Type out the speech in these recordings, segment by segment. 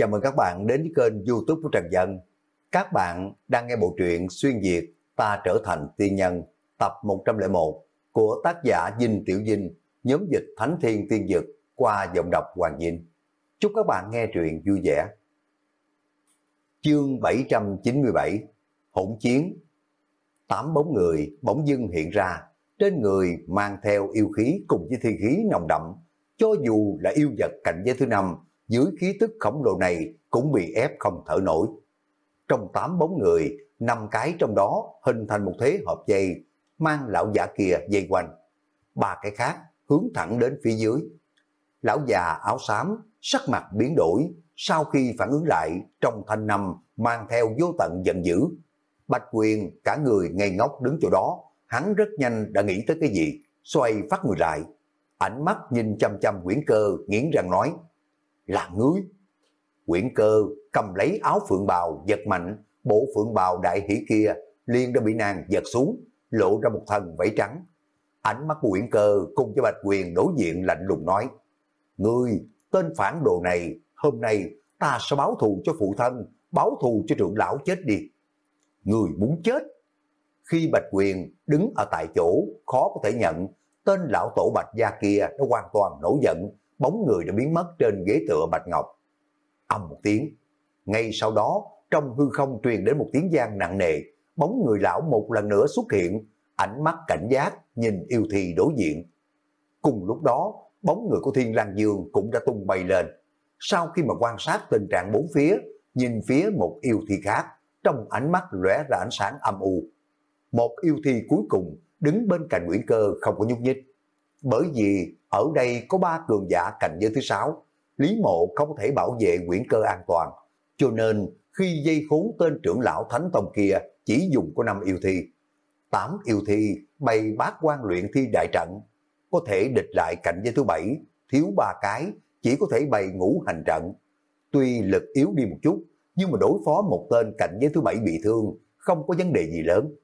Chào mừng các bạn đến với kênh youtube của Trần Dân. Các bạn đang nghe bộ truyện Xuyên Việt Ta Trở Thành Tiên Nhân tập 101 của tác giả Dinh Tiểu Dinh, nhóm dịch Thánh Thiên Tiên Dực qua giọng đọc Hoàng Dinh. Chúc các bạn nghe truyện vui vẻ. Chương 797 Hỗn Chiến Tám bóng người bỗng dưng hiện ra, trên người mang theo yêu khí cùng với thi khí nồng đậm. Cho dù là yêu vật cảnh giới thứ năm, dưới khí tức khổng lồ này cũng bị ép không thở nổi. Trong tám bóng người, năm cái trong đó hình thành một thế hợp dây, mang lão giả kia dây quanh. Ba cái khác hướng thẳng đến phía dưới. Lão già áo xám, sắc mặt biến đổi, sau khi phản ứng lại trong thanh năm mang theo vô tận giận dữ. Bạch quyền cả người ngây ngốc đứng chỗ đó, hắn rất nhanh đã nghĩ tới cái gì, xoay phát người lại. Ánh mắt nhìn chăm chăm quyển cơ, nghiến răng nói, là ngươi. Quyển cơ cầm lấy áo phượng bào giật mạnh, bộ phượng bào đại hỷ kia liền đã bị nàng giật xuống, lộ ra một thần vẫy trắng. Ánh mắt của Uyển Cơ cùng với Bạch Quyền đối diện lạnh lùng nói, Ngươi, tên phản đồ này, hôm nay ta sẽ báo thù cho phụ thân, báo thù cho trưởng lão chết đi. Người muốn chết. Khi Bạch Quyền đứng ở tại chỗ, khó có thể nhận, tên lão tổ Bạch Gia kia đã hoàn toàn nổi giận, bóng người đã biến mất trên ghế tựa Bạch Ngọc. Âm một tiếng, ngay sau đó trong hư không truyền đến một tiếng gian nặng nề, bóng người lão một lần nữa xuất hiện, ánh mắt cảnh giác nhìn yêu thi đối diện. Cùng lúc đó, bóng người của Thiên Lang Dương cũng đã tung bay lên. Sau khi mà quan sát tình trạng bốn phía, nhìn phía một yêu thi khác, trong ánh mắt lóe ra ánh sáng âm u. Một yêu thi cuối cùng đứng bên cạnh Nguyễn Cơ không có nhúc nhích. Bởi vì ở đây có ba cường giả cạnh giới thứ sáu, Lý Mộ không thể bảo vệ Nguyễn Cơ an toàn, cho nên khi dây khốn tên trưởng lão Thánh Tông kia chỉ dùng có năm yêu thi. Tám yêu thi bày bát quan luyện thi đại trận, có thể địch lại cạnh giới thứ bảy, thiếu ba cái, chỉ có thể bày ngũ hành trận. Tuy lực yếu đi một chút, nhưng mà đối phó một tên cạnh giới thứ bảy bị thương, không có vấn đề gì lớn.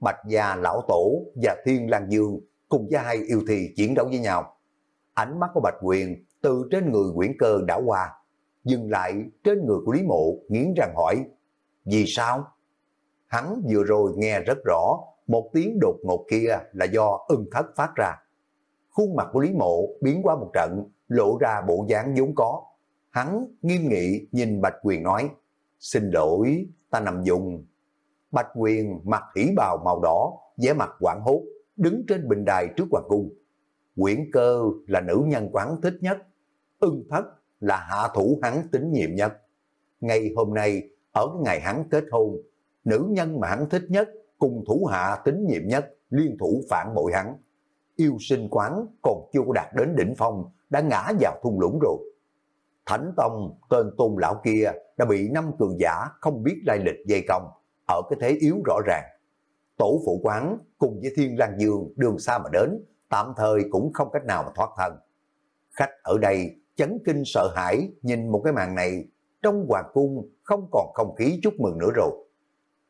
Bạch Gia Lão Tổ và Thiên Lang Dương cùng với hai yêu thi chiến đấu với nhau. Ánh mắt của Bạch Quyền từ trên người Nguyễn Cơ đảo qua, dừng lại trên người của Lý Mộ nghiến răng hỏi, vì sao? Hắn vừa rồi nghe rất rõ, một tiếng đột ngột kia là do ưng thất phát ra. Khuôn mặt của Lý Mộ biến qua một trận, lộ ra bộ dáng vốn có. Hắn nghiêm nghị nhìn Bạch Quyền nói, xin lỗi, ta nằm dùng. Bạch Quyền mặc hỉ bào màu đỏ, vẻ mặt quảng hốt, đứng trên bình đài trước hoàng cung. Quyển cơ là nữ nhân quán thích nhất, ưng thất là hạ thủ hắn tín nhiệm nhất. Ngày hôm nay, ở ngày hắn kết hôn, nữ nhân mà hắn thích nhất cùng thủ hạ tín nhiệm nhất liên thủ phản bội hắn. Yêu sinh quán còn chưa có đạt đến đỉnh phong, đã ngã vào thung lũng rồi. Thánh Tông, tên tôn lão kia đã bị năm cường giả không biết lai lịch dây công, ở cái thế yếu rõ ràng. Tổ phụ quán cùng với Thiên Lang Dương đường xa mà đến, tạm thời cũng không cách nào mà thoát thân. Khách ở đây chấn kinh sợ hãi nhìn một cái màn này, trong hoàng cung không còn không khí chúc mừng nữa rồi.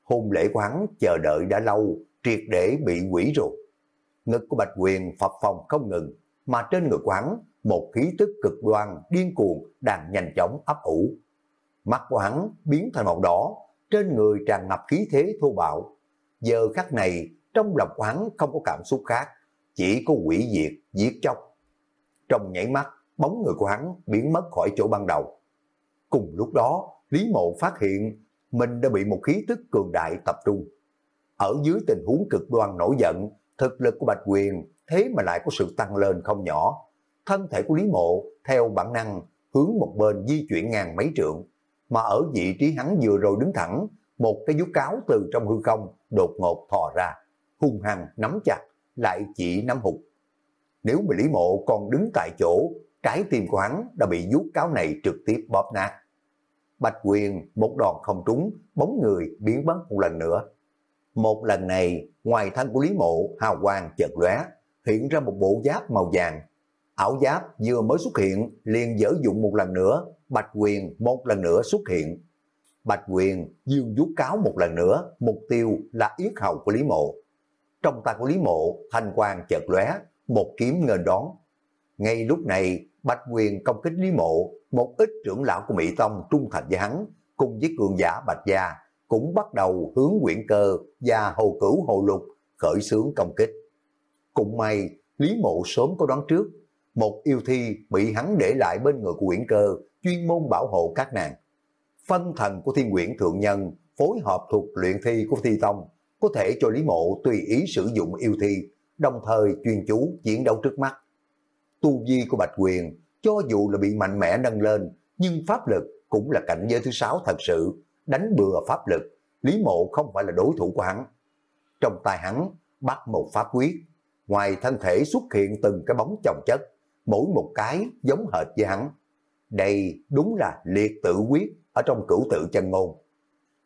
Hôn lễ quán chờ đợi đã lâu, triệt để bị quỷ rồi. Ngực của Bạch Quyền phập phòng không ngừng, mà trên người quán một khí tức cực đoan, điên cuồng đang nhanh chóng ấp ủ. Mắt của hắn biến thành màu đỏ, trên người tràn ngập khí thế thô bạo. Giờ khắc này, trong lòng hắn không có cảm xúc khác, chỉ có quỷ diệt, giết chóc. Trong nhảy mắt, bóng người của hắn biến mất khỏi chỗ ban đầu. Cùng lúc đó, Lý Mộ phát hiện mình đã bị một khí tức cường đại tập trung. Ở dưới tình huống cực đoan nổi giận, thực lực của Bạch Quyền thế mà lại có sự tăng lên không nhỏ. Thân thể của Lý Mộ theo bản năng hướng một bên di chuyển ngàn mấy trượng, mà ở vị trí hắn vừa rồi đứng thẳng, một cái vú cáo từ trong hư không đột ngột thò ra, hung hăng nắm chặt, lại chỉ nắm hụt. Nếu mà Lý Mộ còn đứng tại chỗ, trái tim của hắn đã bị vuốt cáo này trực tiếp bóp nát. Bạch Quyền một đòn không trúng, bóng người biến mất một lần nữa. Một lần này, ngoài thân của Lý Mộ, hào quang chợt lóe, hiện ra một bộ giáp màu vàng. Ảo giáp vừa mới xuất hiện, liền dở dụng một lần nữa, Bạch Quyền một lần nữa xuất hiện. Bạch Quyền dương vuốt cáo một lần nữa, mục tiêu là yết hầu của Lý Mộ. Trong tay của Lý Mộ, thanh quang chợt lóe, một kiếm ngên đón. Ngay lúc này, Bạch Quyền công kích Lý Mộ, một ít trưởng lão của Mỹ Tông trung thành với hắn, cùng với cường giả Bạch Gia, cũng bắt đầu hướng quyển cơ và hồ cửu hồ lục khởi xướng công kích. Cũng may, Lý Mộ sớm có đoán trước, một yêu thi bị hắn để lại bên người của quyển cơ, chuyên môn bảo hộ các nàng. Phân thần của thiên quyển thượng nhân phối hợp thuộc luyện thi của thi tông, có thể cho Lý Mộ tùy ý sử dụng yêu thi, đồng thời chuyên chú chiến đấu trước mắt. Tu vi của Bạch Quyền, cho dù là bị mạnh mẽ nâng lên, nhưng pháp lực cũng là cảnh giới thứ sáu thật sự, đánh bừa pháp lực, Lý Mộ không phải là đối thủ của hắn. Trong tay hắn bắt một pháp quyết, ngoài thân thể xuất hiện từng cái bóng chồng chất, mỗi một cái giống hệt với hắn. Đây đúng là liệt tự quyết ở trong cửu tự chân ngôn.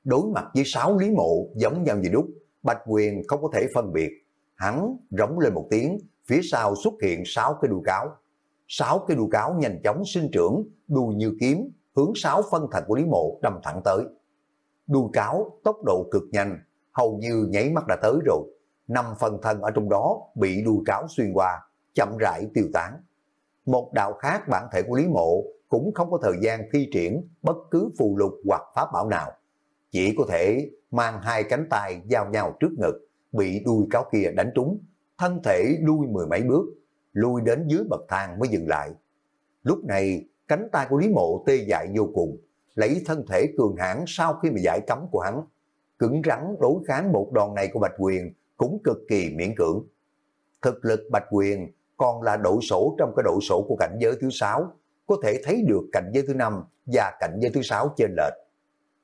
Đối mặt với sáu Lý Mộ giống nhau như đúc, Bạch Quyền không có thể phân biệt. Hắn rống lên một tiếng, phía sau xuất hiện sáu cái đuôi cáo. Sáu cái đuôi cáo nhanh chóng sinh trưởng, đuôi như kiếm, hướng sáu phân thành của Lý Mộ đâm thẳng tới. Đuôi cáo tốc độ cực nhanh, hầu như nháy mắt đã tới rồi. Năm phần thân ở trong đó bị đuôi cáo xuyên qua, chậm rãi tiêu tán. Một đạo khác bản thể của Lý Mộ cũng không có thời gian thi triển bất cứ phù lục hoặc pháp bảo nào. Chỉ có thể mang hai cánh tay giao nhau trước ngực, bị đuôi cáo kia đánh trúng, thân thể lui mười mấy bước, lui đến dưới bậc thang mới dừng lại. Lúc này, cánh tay của Lý Mộ tê dại vô cùng, lấy thân thể cường hãn sau khi mà giải cấm của hắn. Cứng rắn đối kháng một đòn này của Bạch Quyền cũng cực kỳ miễn cưỡng. Thực lực Bạch Quyền còn là độ sổ trong cái độ sổ của cảnh giới thứ sáu, có thể thấy được cảnh giới thứ năm và cảnh giới thứ sáu trên lệch.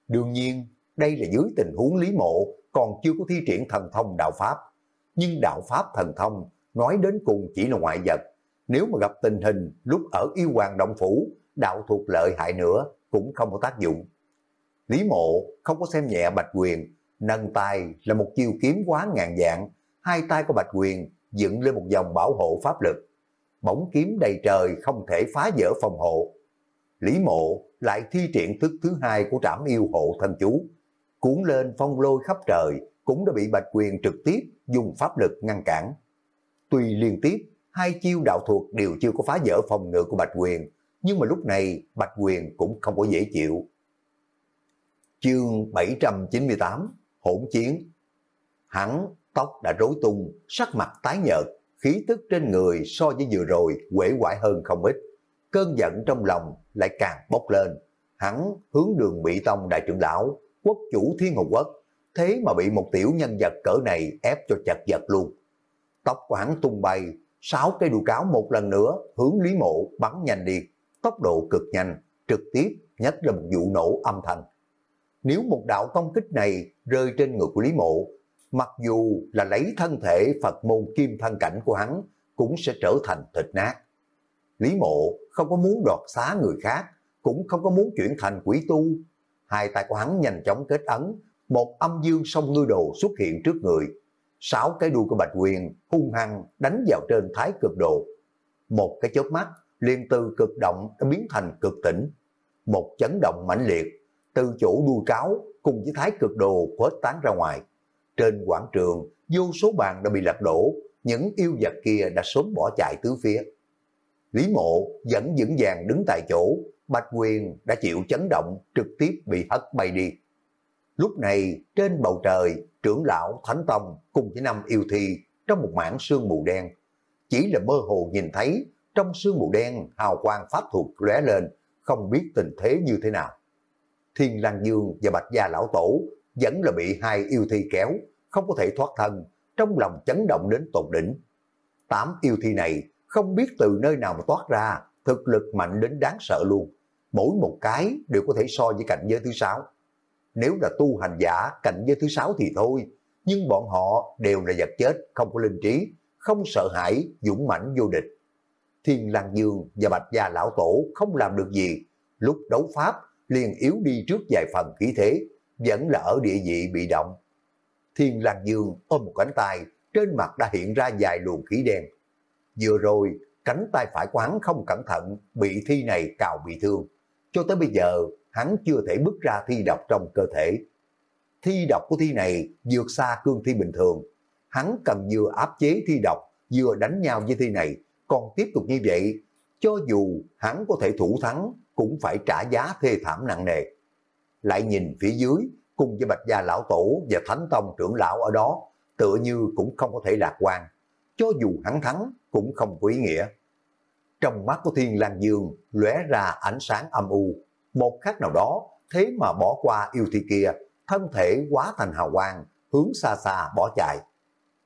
Đương nhiên, đây là dưới tình huống Lý Mộ còn chưa có thi triển thần thông đạo Pháp. Nhưng đạo Pháp thần thông nói đến cùng chỉ là ngoại vật. Nếu mà gặp tình hình lúc ở yêu hoàng động phủ, đạo thuộc lợi hại nữa cũng không có tác dụng. Lý Mộ không có xem nhẹ Bạch Quyền, nâng tay là một chiêu kiếm quá ngàn dạng, hai tay của Bạch Quyền dựng lên một dòng bảo hộ pháp lực. Bóng kiếm đầy trời không thể phá vỡ phòng hộ. Lý Mộ lại thi triển thức thứ hai của trảm yêu hộ thân chú, cuốn lên phong lôi khắp trời, cũng đã bị Bạch Quyền trực tiếp dùng pháp lực ngăn cản. Tuy liên tiếp, hai chiêu đạo thuật đều chưa có phá vỡ phòng ngự của Bạch Quyền, nhưng mà lúc này Bạch Quyền cũng không có dễ chịu. Chương 798 Hỗn chiến Hắn tóc đã rối tung, sắc mặt tái nhợt, khí tức trên người so với vừa rồi quể quải hơn không ít. Cơn giận trong lòng lại càng bốc lên. Hắn hướng đường bị tông đại trưởng lão, quốc chủ thiên hồn quốc, thế mà bị một tiểu nhân vật cỡ này ép cho chật vật luôn. Tóc của hắn tung bay, sáu cây đùi cáo một lần nữa hướng Lý Mộ bắn nhanh đi, tốc độ cực nhanh, trực tiếp nhất là một vụ nổ âm thanh. Nếu một đạo công kích này rơi trên người của Lý Mộ, mặc dù là lấy thân thể Phật môn kim thân cảnh của hắn, cũng sẽ trở thành thịt nát. Lý Mộ không có muốn đoạt xá người khác, cũng không có muốn chuyển thành quỷ tu. Hai tay của hắn nhanh chóng kết ấn, một âm dương song ngư đồ xuất hiện trước người. Sáu cái đuôi của Bạch Quyền hung hăng đánh vào trên thái cực đồ. Một cái chớp mắt, liền từ cực động đã biến thành cực tỉnh. Một chấn động mãnh liệt, từ chỗ đuôi cáo cùng với thái cực đồ khuếch tán ra ngoài. Trên quảng trường, vô số bàn đã bị lật đổ, những yêu vật kia đã sớm bỏ chạy tứ phía. Lý mộ vẫn vững vàng đứng tại chỗ, Bạch Quyền đã chịu chấn động trực tiếp bị hất bay đi. Lúc này trên bầu trời, trưởng lão Thánh Tông cùng với năm yêu thi trong một mảng sương mù đen. Chỉ là mơ hồ nhìn thấy trong sương mù đen hào quang pháp thuật lóe lên, không biết tình thế như thế nào. Thiên Lang Dương và Bạch Gia Lão Tổ vẫn là bị hai yêu thi kéo, không có thể thoát thân, trong lòng chấn động đến tột đỉnh. Tám yêu thi này không biết từ nơi nào mà toát ra, thực lực mạnh đến đáng sợ luôn. Mỗi một cái đều có thể so với cảnh giới thứ sáu. Nếu là tu hành giả cảnh giới thứ sáu thì thôi, nhưng bọn họ đều là vật chết, không có linh trí, không sợ hãi, dũng mãnh vô địch. Thiên Lang Dương và Bạch Gia Lão Tổ không làm được gì, lúc đấu pháp liền yếu đi trước vài phần khí thế, vẫn là ở địa vị bị động. Thiên Lan Dương ôm một cánh tay, trên mặt đã hiện ra vài luồng khí đen. Vừa rồi, cánh tay phải của hắn không cẩn thận, bị thi này cào bị thương. Cho tới bây giờ, hắn chưa thể bước ra thi độc trong cơ thể. Thi độc của thi này vượt xa cương thi bình thường. Hắn cần vừa áp chế thi độc, vừa đánh nhau với thi này, còn tiếp tục như vậy, cho dù hắn có thể thủ thắng, cũng phải trả giá thê thảm nặng nề. Lại nhìn phía dưới, cùng với Bạch Gia Lão Tổ và Thánh Tông trưởng lão ở đó, tựa như cũng không có thể lạc quan. Cho dù hắn thắng, cũng không có ý nghĩa. Trong mắt của Thiên Lang Dương lóe ra ánh sáng âm u. Một khắc nào đó, thế mà bỏ qua yêu thi kia, thân thể quá thành hào quang, hướng xa xa bỏ chạy.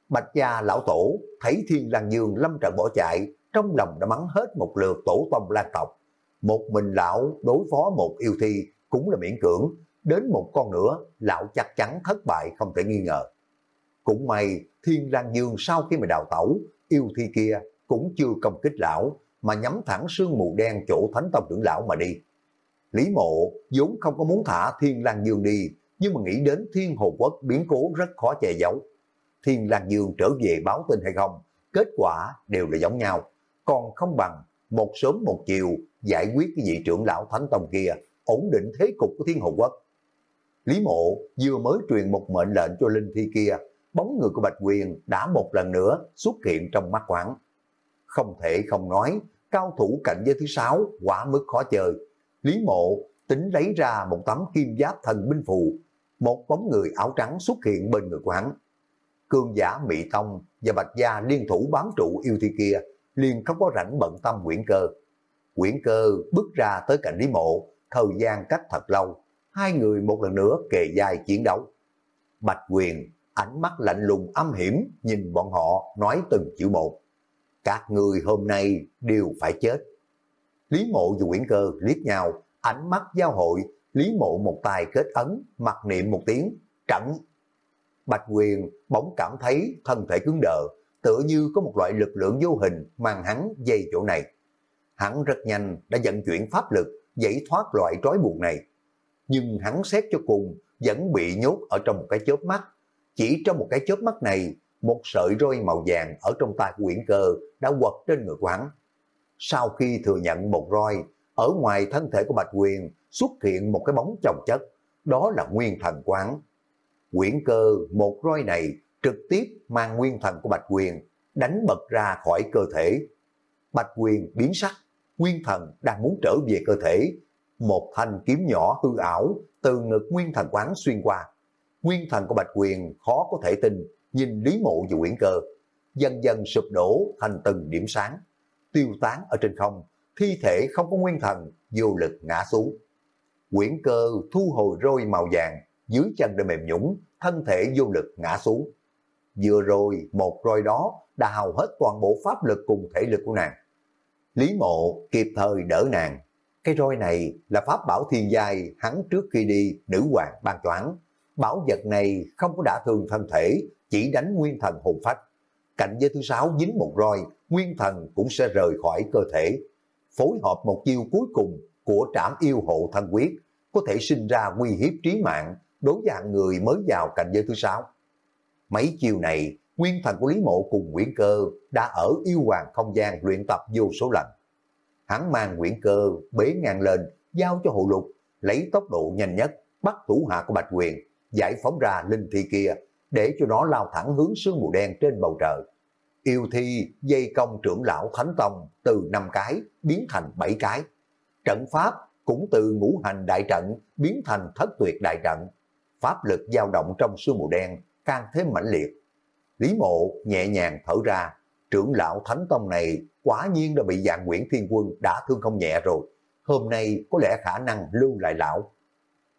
Bạch gia lão tổ thấy Thiên Lang Dương lâm trận bỏ chạy, trong lòng đã mắng hết một lượt tổ tông lan tộc. Một mình lão đối phó một yêu thi cũng là miễn cưỡng, đến một con nữa lão chắc chắn thất bại không thể nghi ngờ. Cũng may Thiên Lang Dương sau khi mà đào tẩu, yêu thi kia cũng chưa công kích lão, mà nhắm thẳng sương mù đen chỗ thánh tông trưởng lão mà đi. Lý mộ vốn không có muốn thả Thiên Lang Dương đi, nhưng mà nghĩ đến Thiên Hồ Quốc biến cố rất khó che giấu. Thiên Lang Dương trở về báo tin hay không, kết quả đều là giống nhau, còn không bằng một sớm một chiều giải quyết cái vị trưởng lão Thánh Tông kia, ổn định thế cục của Thiên hậu Quốc. Lý Mộ vừa mới truyền một mệnh lệnh cho Linh Thi kia, bóng người của Bạch Quyền đã một lần nữa xuất hiện trong mắt quán. Không thể không nói, cao thủ cạnh giới thứ sáu quả mức khó chơi. Lý Mộ tính lấy ra một tấm kim giáp thần binh phù, một bóng người áo trắng xuất hiện bên người quảng. Cương giả Mỹ Tông và Bạch Gia liên thủ bám trụ yêu thi kia, liền không có rảnh bận tâm quyển cơ. Quyển cơ bước ra tới cạnh Lý Mộ, thời gian cách thật lâu, hai người một lần nữa kề dài chiến đấu. Bạch Quyền, ánh mắt lạnh lùng âm hiểm, nhìn bọn họ nói từng chữ một. Các người hôm nay đều phải chết. Lý Mộ và nguyễn Cơ liếc nhau, ánh mắt giao hội, Lý Mộ một tay kết ấn, mặc niệm một tiếng, trận. Bạch Quyền bỗng cảm thấy thân thể cứng đờ, tựa như có một loại lực lượng vô hình mang hắn dây chỗ này. Hắn rất nhanh đã vận chuyển pháp lực, giải thoát loại trói buộc này. Nhưng hắn xét cho cùng vẫn bị nhốt ở trong một cái chớp mắt. Chỉ trong một cái chớp mắt này, một sợi roi màu vàng ở trong tay của Uyển Cơ đã quật trên người của hắn. Sau khi thừa nhận một roi, ở ngoài thân thể của Bạch Quyền xuất hiện một cái bóng chồng chất, đó là nguyên thần quán. Quyển cơ một roi này trực tiếp mang nguyên thần của Bạch Quyền đánh bật ra khỏi cơ thể. Bạch Quyền biến sắc, nguyên thần đang muốn trở về cơ thể. Một thanh kiếm nhỏ hư ảo từ ngực nguyên thần quán xuyên qua. Nguyên thần của Bạch Quyền khó có thể tin, nhìn Lý Mộ và Quyển Cơ, dần dần sụp đổ thành từng điểm sáng, tiêu tán ở trên không, thi thể không có nguyên thần, vô lực ngã xuống. Quyển Cơ thu hồi roi màu vàng, dưới chân đã mềm nhũng, thân thể vô lực ngã xuống. Vừa rồi, một roi đó đã hào hết toàn bộ pháp lực cùng thể lực của nàng. Lý mộ kịp thời đỡ nàng. Cái roi này là pháp bảo thiên giai hắn trước khi đi nữ hoàng ban toán Bảo vật này không có đả thương thân thể, chỉ đánh nguyên thần hồn phách. Cạnh giới thứ sáu dính một roi, nguyên thần cũng sẽ rời khỏi cơ thể. Phối hợp một chiêu cuối cùng của trảm yêu hộ thân quyết, có thể sinh ra nguy hiếp trí mạng đối với hạng người mới vào cạnh giới thứ sáu. Mấy chiêu này, nguyên thần của Lý Mộ cùng Nguyễn Cơ đã ở yêu hoàng không gian luyện tập vô số lần. Hắn mang Nguyễn Cơ bế ngang lên, giao cho hộ lục, lấy tốc độ nhanh nhất, bắt thủ hạ của Bạch Quyền, giải phóng ra linh thi kia, để cho nó lao thẳng hướng sương mù đen trên bầu trời. Yêu thi dây công trưởng lão Thánh Tông từ 5 cái biến thành 7 cái. Trận pháp cũng từ ngũ hành đại trận biến thành thất tuyệt đại trận. Pháp lực dao động trong sương mù đen càng thêm mãnh liệt. Lý mộ nhẹ nhàng thở ra, trưởng lão Thánh Tông này quả nhiên đã bị dạng Nguyễn Thiên Quân đã thương không nhẹ rồi. Hôm nay có lẽ khả năng lưu lại lão.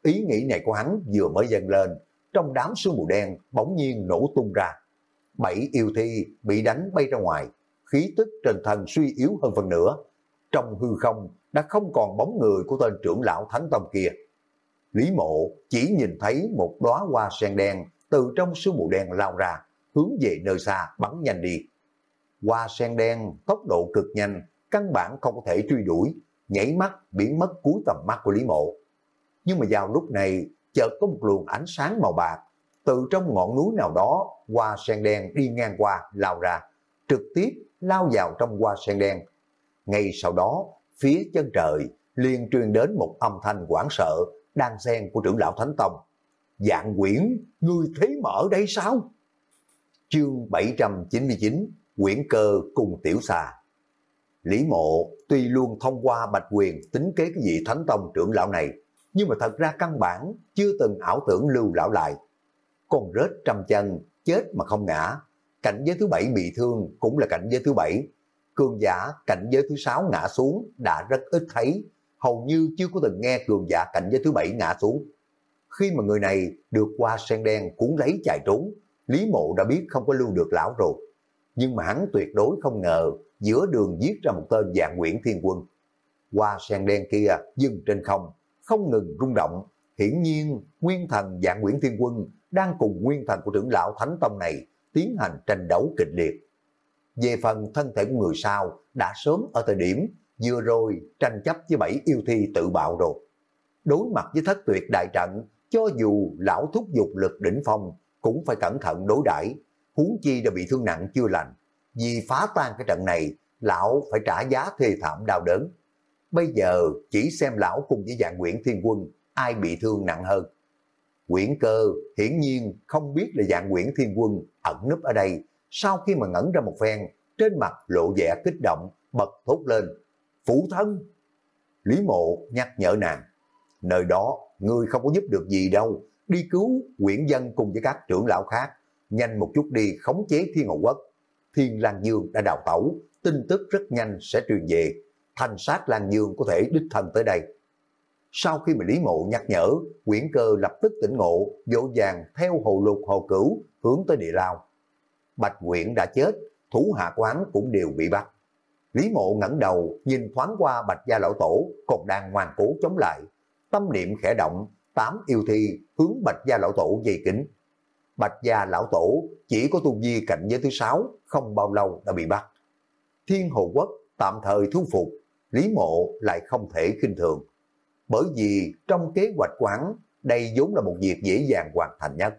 Ý nghĩ này của hắn vừa mới dâng lên, trong đám sương mù đen bỗng nhiên nổ tung ra. Bảy yêu thi bị đánh bay ra ngoài, khí tức trên thân suy yếu hơn phần nữa. Trong hư không đã không còn bóng người của tên trưởng lão Thánh Tông kia. Lý mộ chỉ nhìn thấy một đóa hoa sen đen từ trong sương mù đen lao ra, hướng về nơi xa bắn nhanh đi. Hoa sen đen tốc độ cực nhanh, căn bản không có thể truy đuổi, nhảy mắt biến mất cuối tầm mắt của Lý mộ. Nhưng mà vào lúc này, chợt có một luồng ánh sáng màu bạc, từ trong ngọn núi nào đó, hoa sen đen đi ngang qua, lao ra, trực tiếp lao vào trong hoa sen đen. Ngay sau đó, phía chân trời liền truyền đến một âm thanh quảng sợ đang xen của trưởng lão Thánh Tông. Dạng quyển, ngươi thế mở đây sao? Chương 799, quyển cơ cùng tiểu xà. Lý Mộ tuy luôn thông qua Bạch Quyền tính kế cái vị Thánh Tông trưởng lão này, nhưng mà thật ra căn bản chưa từng ảo tưởng lưu lão lại. còn rết trăm chân, chết mà không ngã. Cảnh giới thứ bảy bị thương cũng là cảnh giới thứ bảy. Cường giả cảnh giới thứ sáu ngã xuống đã rất ít thấy, hầu như chưa có từng nghe cường giả cảnh giới thứ bảy ngã xuống. Khi mà người này được qua sen đen cuốn lấy chạy trốn, Lý Mộ đã biết không có lưu được lão rồi. Nhưng mà hắn tuyệt đối không ngờ giữa đường giết ra một tên dạng Nguyễn Thiên Quân. Qua sen đen kia dừng trên không, không ngừng rung động. Hiển nhiên, nguyên thần dạng Nguyễn Thiên Quân đang cùng nguyên thần của trưởng lão Thánh Tông này tiến hành tranh đấu kịch liệt. Về phần thân thể của người sau đã sớm ở thời điểm vừa rồi tranh chấp với bảy yêu thi tự bạo rồi. Đối mặt với thất tuyệt đại trận, cho dù lão thúc dục lực đỉnh phong cũng phải cẩn thận đối đãi huống chi đã bị thương nặng chưa lành. Vì phá tan cái trận này, lão phải trả giá thê thảm đau đớn. Bây giờ chỉ xem lão cùng với dạng Nguyễn Thiên Quân ai bị thương nặng hơn. Nguyễn cơ hiển nhiên không biết là dạng Nguyễn Thiên Quân ẩn núp ở đây. Sau khi mà ngẩn ra một phen, trên mặt lộ vẻ kích động, bật thốt lên. phủ thân! Lý mộ nhắc nhở nàng. Nơi đó, ngươi không có giúp được gì đâu. Đi cứu Nguyễn Dân cùng với các trưởng lão khác. Nhanh một chút đi khống chế Thiên Hậu Quốc. Thiên Lan Dương đã đào tẩu, tin tức rất nhanh sẽ truyền về. Thành sát Lan Dương có thể đích thân tới đây. Sau khi mà Lý Mộ nhắc nhở, quyển cơ lập tức tỉnh ngộ, dỗ dàng theo hồ lục hồ cửu hướng tới địa lao. Bạch Quyển đã chết, thủ hạ quán cũng đều bị bắt. Lý Mộ ngẩng đầu nhìn thoáng qua Bạch Gia Lão Tổ còn đang ngoan cố chống lại. Tâm niệm khẽ động, tám yêu thi hướng Bạch Gia Lão Tổ dày kính. Bạch Gia Lão Tổ chỉ có tu vi cạnh giới thứ sáu, không bao lâu đã bị bắt. Thiên Hồ Quốc tạm thời thu phục, Lý Mộ lại không thể khinh thường bởi vì trong kế hoạch quán đây vốn là một việc dễ dàng hoàn thành nhất.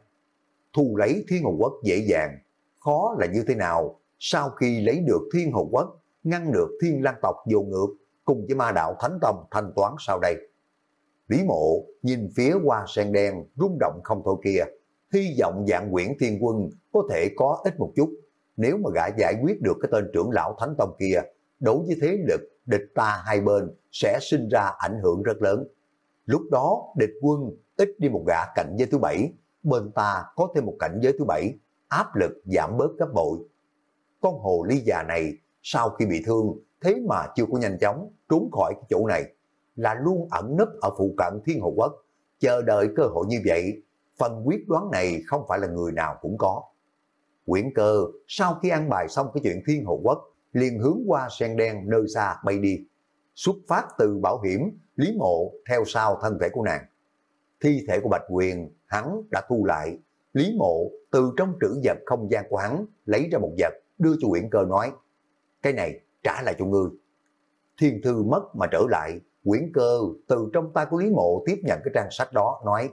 Thu lấy Thiên Hồ Quốc dễ dàng, khó là như thế nào sau khi lấy được Thiên Hồ Quốc, ngăn được Thiên Lang tộc vô ngược cùng với ma đạo Thánh Tông thanh toán sau đây. Lý mộ nhìn phía hoa sen đen rung động không thôi kia, hy vọng dạng quyển thiên quân có thể có ít một chút. Nếu mà gã giải quyết được cái tên trưởng lão Thánh Tông kia, đối với thế lực địch ta hai bên sẽ sinh ra ảnh hưởng rất lớn. Lúc đó địch quân ít đi một gã cảnh giới thứ bảy, bên ta có thêm một cảnh giới thứ bảy, áp lực giảm bớt gấp bội. Con hồ ly già này sau khi bị thương thế mà chưa có nhanh chóng trốn khỏi cái chỗ này, là luôn ẩn nấp ở phụ cận thiên hồ quốc, chờ đợi cơ hội như vậy. Phần quyết đoán này không phải là người nào cũng có. Quyển cơ sau khi ăn bài xong cái chuyện thiên hồ quốc liền hướng qua sen đen nơi xa bay đi. Xuất phát từ bảo hiểm, Lý Mộ theo sau thân thể của nàng. Thi thể của Bạch Quyền hắn đã thu lại. Lý Mộ từ trong trữ vật không gian của hắn lấy ra một vật đưa cho quyển Cơ nói cái này trả lại cho ngươi. Thiên thư mất mà trở lại, Nguyễn Cơ từ trong tay của Lý Mộ tiếp nhận cái trang sách đó nói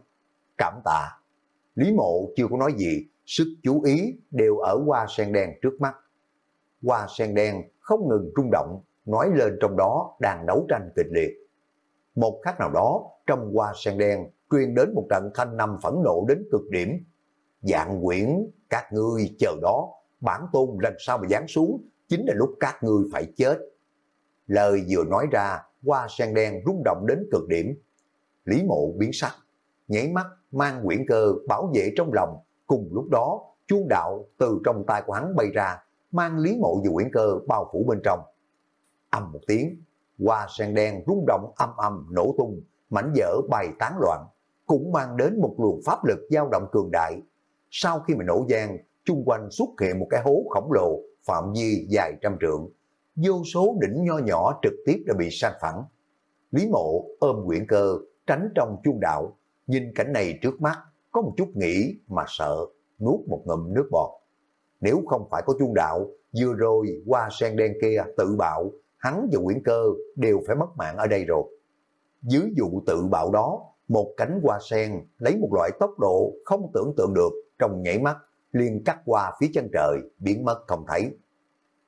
cảm tạ. Lý Mộ chưa có nói gì, sức chú ý đều ở hoa sen đen trước mắt hoa sen đen không ngừng rung động, nói lên trong đó đang đấu tranh kịch liệt. Một khắc nào đó, trong hoa sen đen truyền đến một trận thanh năm phẫn nộ đến cực điểm. Dạng quyển, các ngươi chờ đó, bản tôn lần sau mà giáng xuống, chính là lúc các ngươi phải chết. Lời vừa nói ra, hoa sen đen rung động đến cực điểm. Lý mộ biến sắc, nhảy mắt mang quyển cơ bảo vệ trong lòng. Cùng lúc đó, chuông đạo từ trong tay của hắn bay ra, mang Lý Mộ và Quyển Cơ bao phủ bên trong. Âm một tiếng, hoa sen đen rung động âm âm nổ tung, mảnh vỡ bay tán loạn, cũng mang đến một luồng pháp lực dao động cường đại. Sau khi mà nổ giang, chung quanh xuất hiện một cái hố khổng lồ, phạm vi dài trăm trượng. Vô số đỉnh nho nhỏ trực tiếp đã bị san phẳng. Lý mộ ôm quyển cơ, tránh trong chuông đạo, nhìn cảnh này trước mắt, có một chút nghĩ mà sợ, nuốt một ngụm nước bọt. Nếu không phải có chuông đạo, vừa rồi qua sen đen kia tự bạo, hắn và quyển Cơ đều phải mất mạng ở đây rồi. Dưới vụ tự bạo đó, một cánh hoa sen lấy một loại tốc độ không tưởng tượng được trong nhảy mắt, liền cắt qua phía chân trời, biến mất không thấy.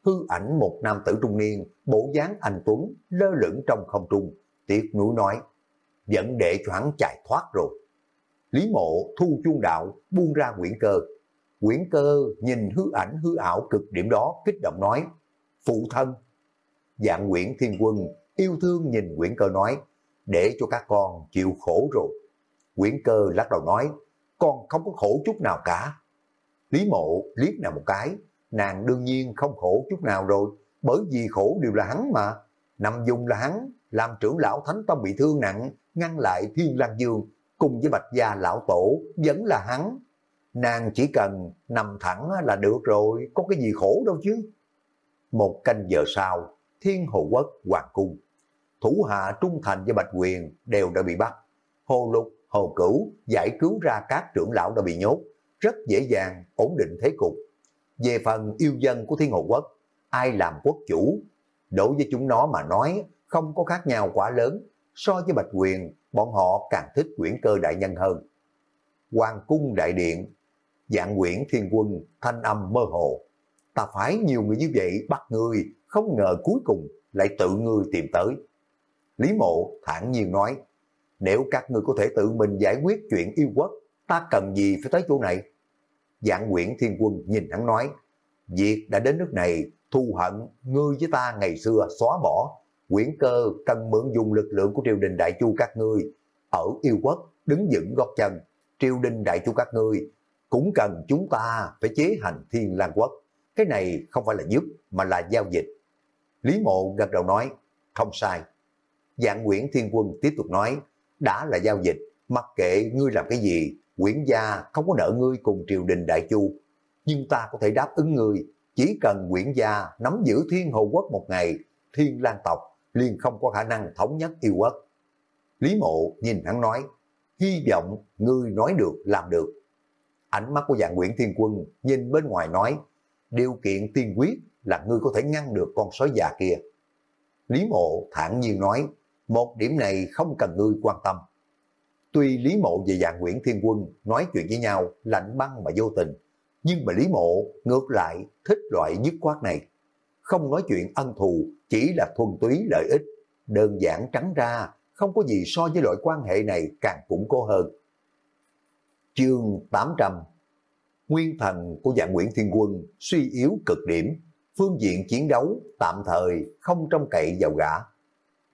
Hư ảnh một nam tử trung niên, bộ dáng anh Tuấn, lơ lửng trong không trung, tiếc nuối nói, dẫn đệ cho hắn chạy thoát rồi. Lý mộ thu chuông đạo, buông ra quyển cơ, Quyển cơ nhìn hư ảnh hư ảo cực điểm đó kích động nói, phụ thân. Dạng Nguyễn Thiên Quân yêu thương nhìn Nguyễn Cơ nói, để cho các con chịu khổ rồi. Nguyễn Cơ lắc đầu nói, con không có khổ chút nào cả. Lý Mộ liếc nào một cái, nàng đương nhiên không khổ chút nào rồi, bởi vì khổ đều là hắn mà. Nằm dùng là hắn, làm trưởng lão Thánh Tông bị thương nặng, ngăn lại Thiên Lang Dương, cùng với Bạch Gia lão tổ, vẫn là hắn. Nàng chỉ cần nằm thẳng là được rồi, có cái gì khổ đâu chứ. Một canh giờ sau, Thiên Hồ Quốc Hoàng Cung. Thủ hạ trung thành với Bạch Quyền đều đã bị bắt. Hồ Lục, Hồ Cửu giải cứu ra các trưởng lão đã bị nhốt, rất dễ dàng ổn định thế cục. Về phần yêu dân của Thiên Hồ Quốc, ai làm quốc chủ, đối với chúng nó mà nói không có khác nhau quá lớn, so với Bạch Quyền, bọn họ càng thích quyển cơ đại nhân hơn. Hoàng cung đại điện, dạng quyển thiên quân, thanh âm mơ hồ. Ta phải nhiều người như vậy bắt ngươi, không ngờ cuối cùng lại tự ngươi tìm tới. Lý mộ thản nhiên nói, nếu các ngươi có thể tự mình giải quyết chuyện yêu quốc, ta cần gì phải tới chỗ này? Dạng quyển thiên quân nhìn hắn nói, việc đã đến nước này, thu hận ngươi với ta ngày xưa xóa bỏ, quyển cơ cần mượn dùng lực lượng của triều đình đại chu các ngươi, ở yêu quốc đứng vững gót chân, triều đình đại chu các ngươi cũng cần chúng ta phải chế hành thiên lang quốc. Cái này không phải là giúp mà là giao dịch. Lý mộ gật đầu nói, không sai. Dạng Nguyễn Thiên Quân tiếp tục nói, đã là giao dịch, mặc kệ ngươi làm cái gì, quyển gia không có nợ ngươi cùng triều đình đại chu. Nhưng ta có thể đáp ứng ngươi, chỉ cần quyển gia nắm giữ thiên hồ quốc một ngày, thiên lang tộc liền không có khả năng thống nhất yêu quốc. Lý mộ nhìn hắn nói, hy vọng ngươi nói được làm được. Ánh mắt của dạng Nguyễn Thiên Quân nhìn bên ngoài nói, điều kiện tiên quyết là ngươi có thể ngăn được con sói già kia. Lý mộ thản nhiên nói, một điểm này không cần ngươi quan tâm. Tuy Lý Mộ và dạng Nguyễn Thiên Quân nói chuyện với nhau lạnh băng mà vô tình, nhưng mà Lý Mộ ngược lại thích loại dứt khoát này. Không nói chuyện ân thù, chỉ là thuần túy lợi ích. Đơn giản trắng ra, không có gì so với loại quan hệ này càng củng cố hơn. Chương 800 Nguyên thần của dạng Nguyễn Thiên Quân suy yếu cực điểm, phương diện chiến đấu tạm thời không trông cậy vào gã.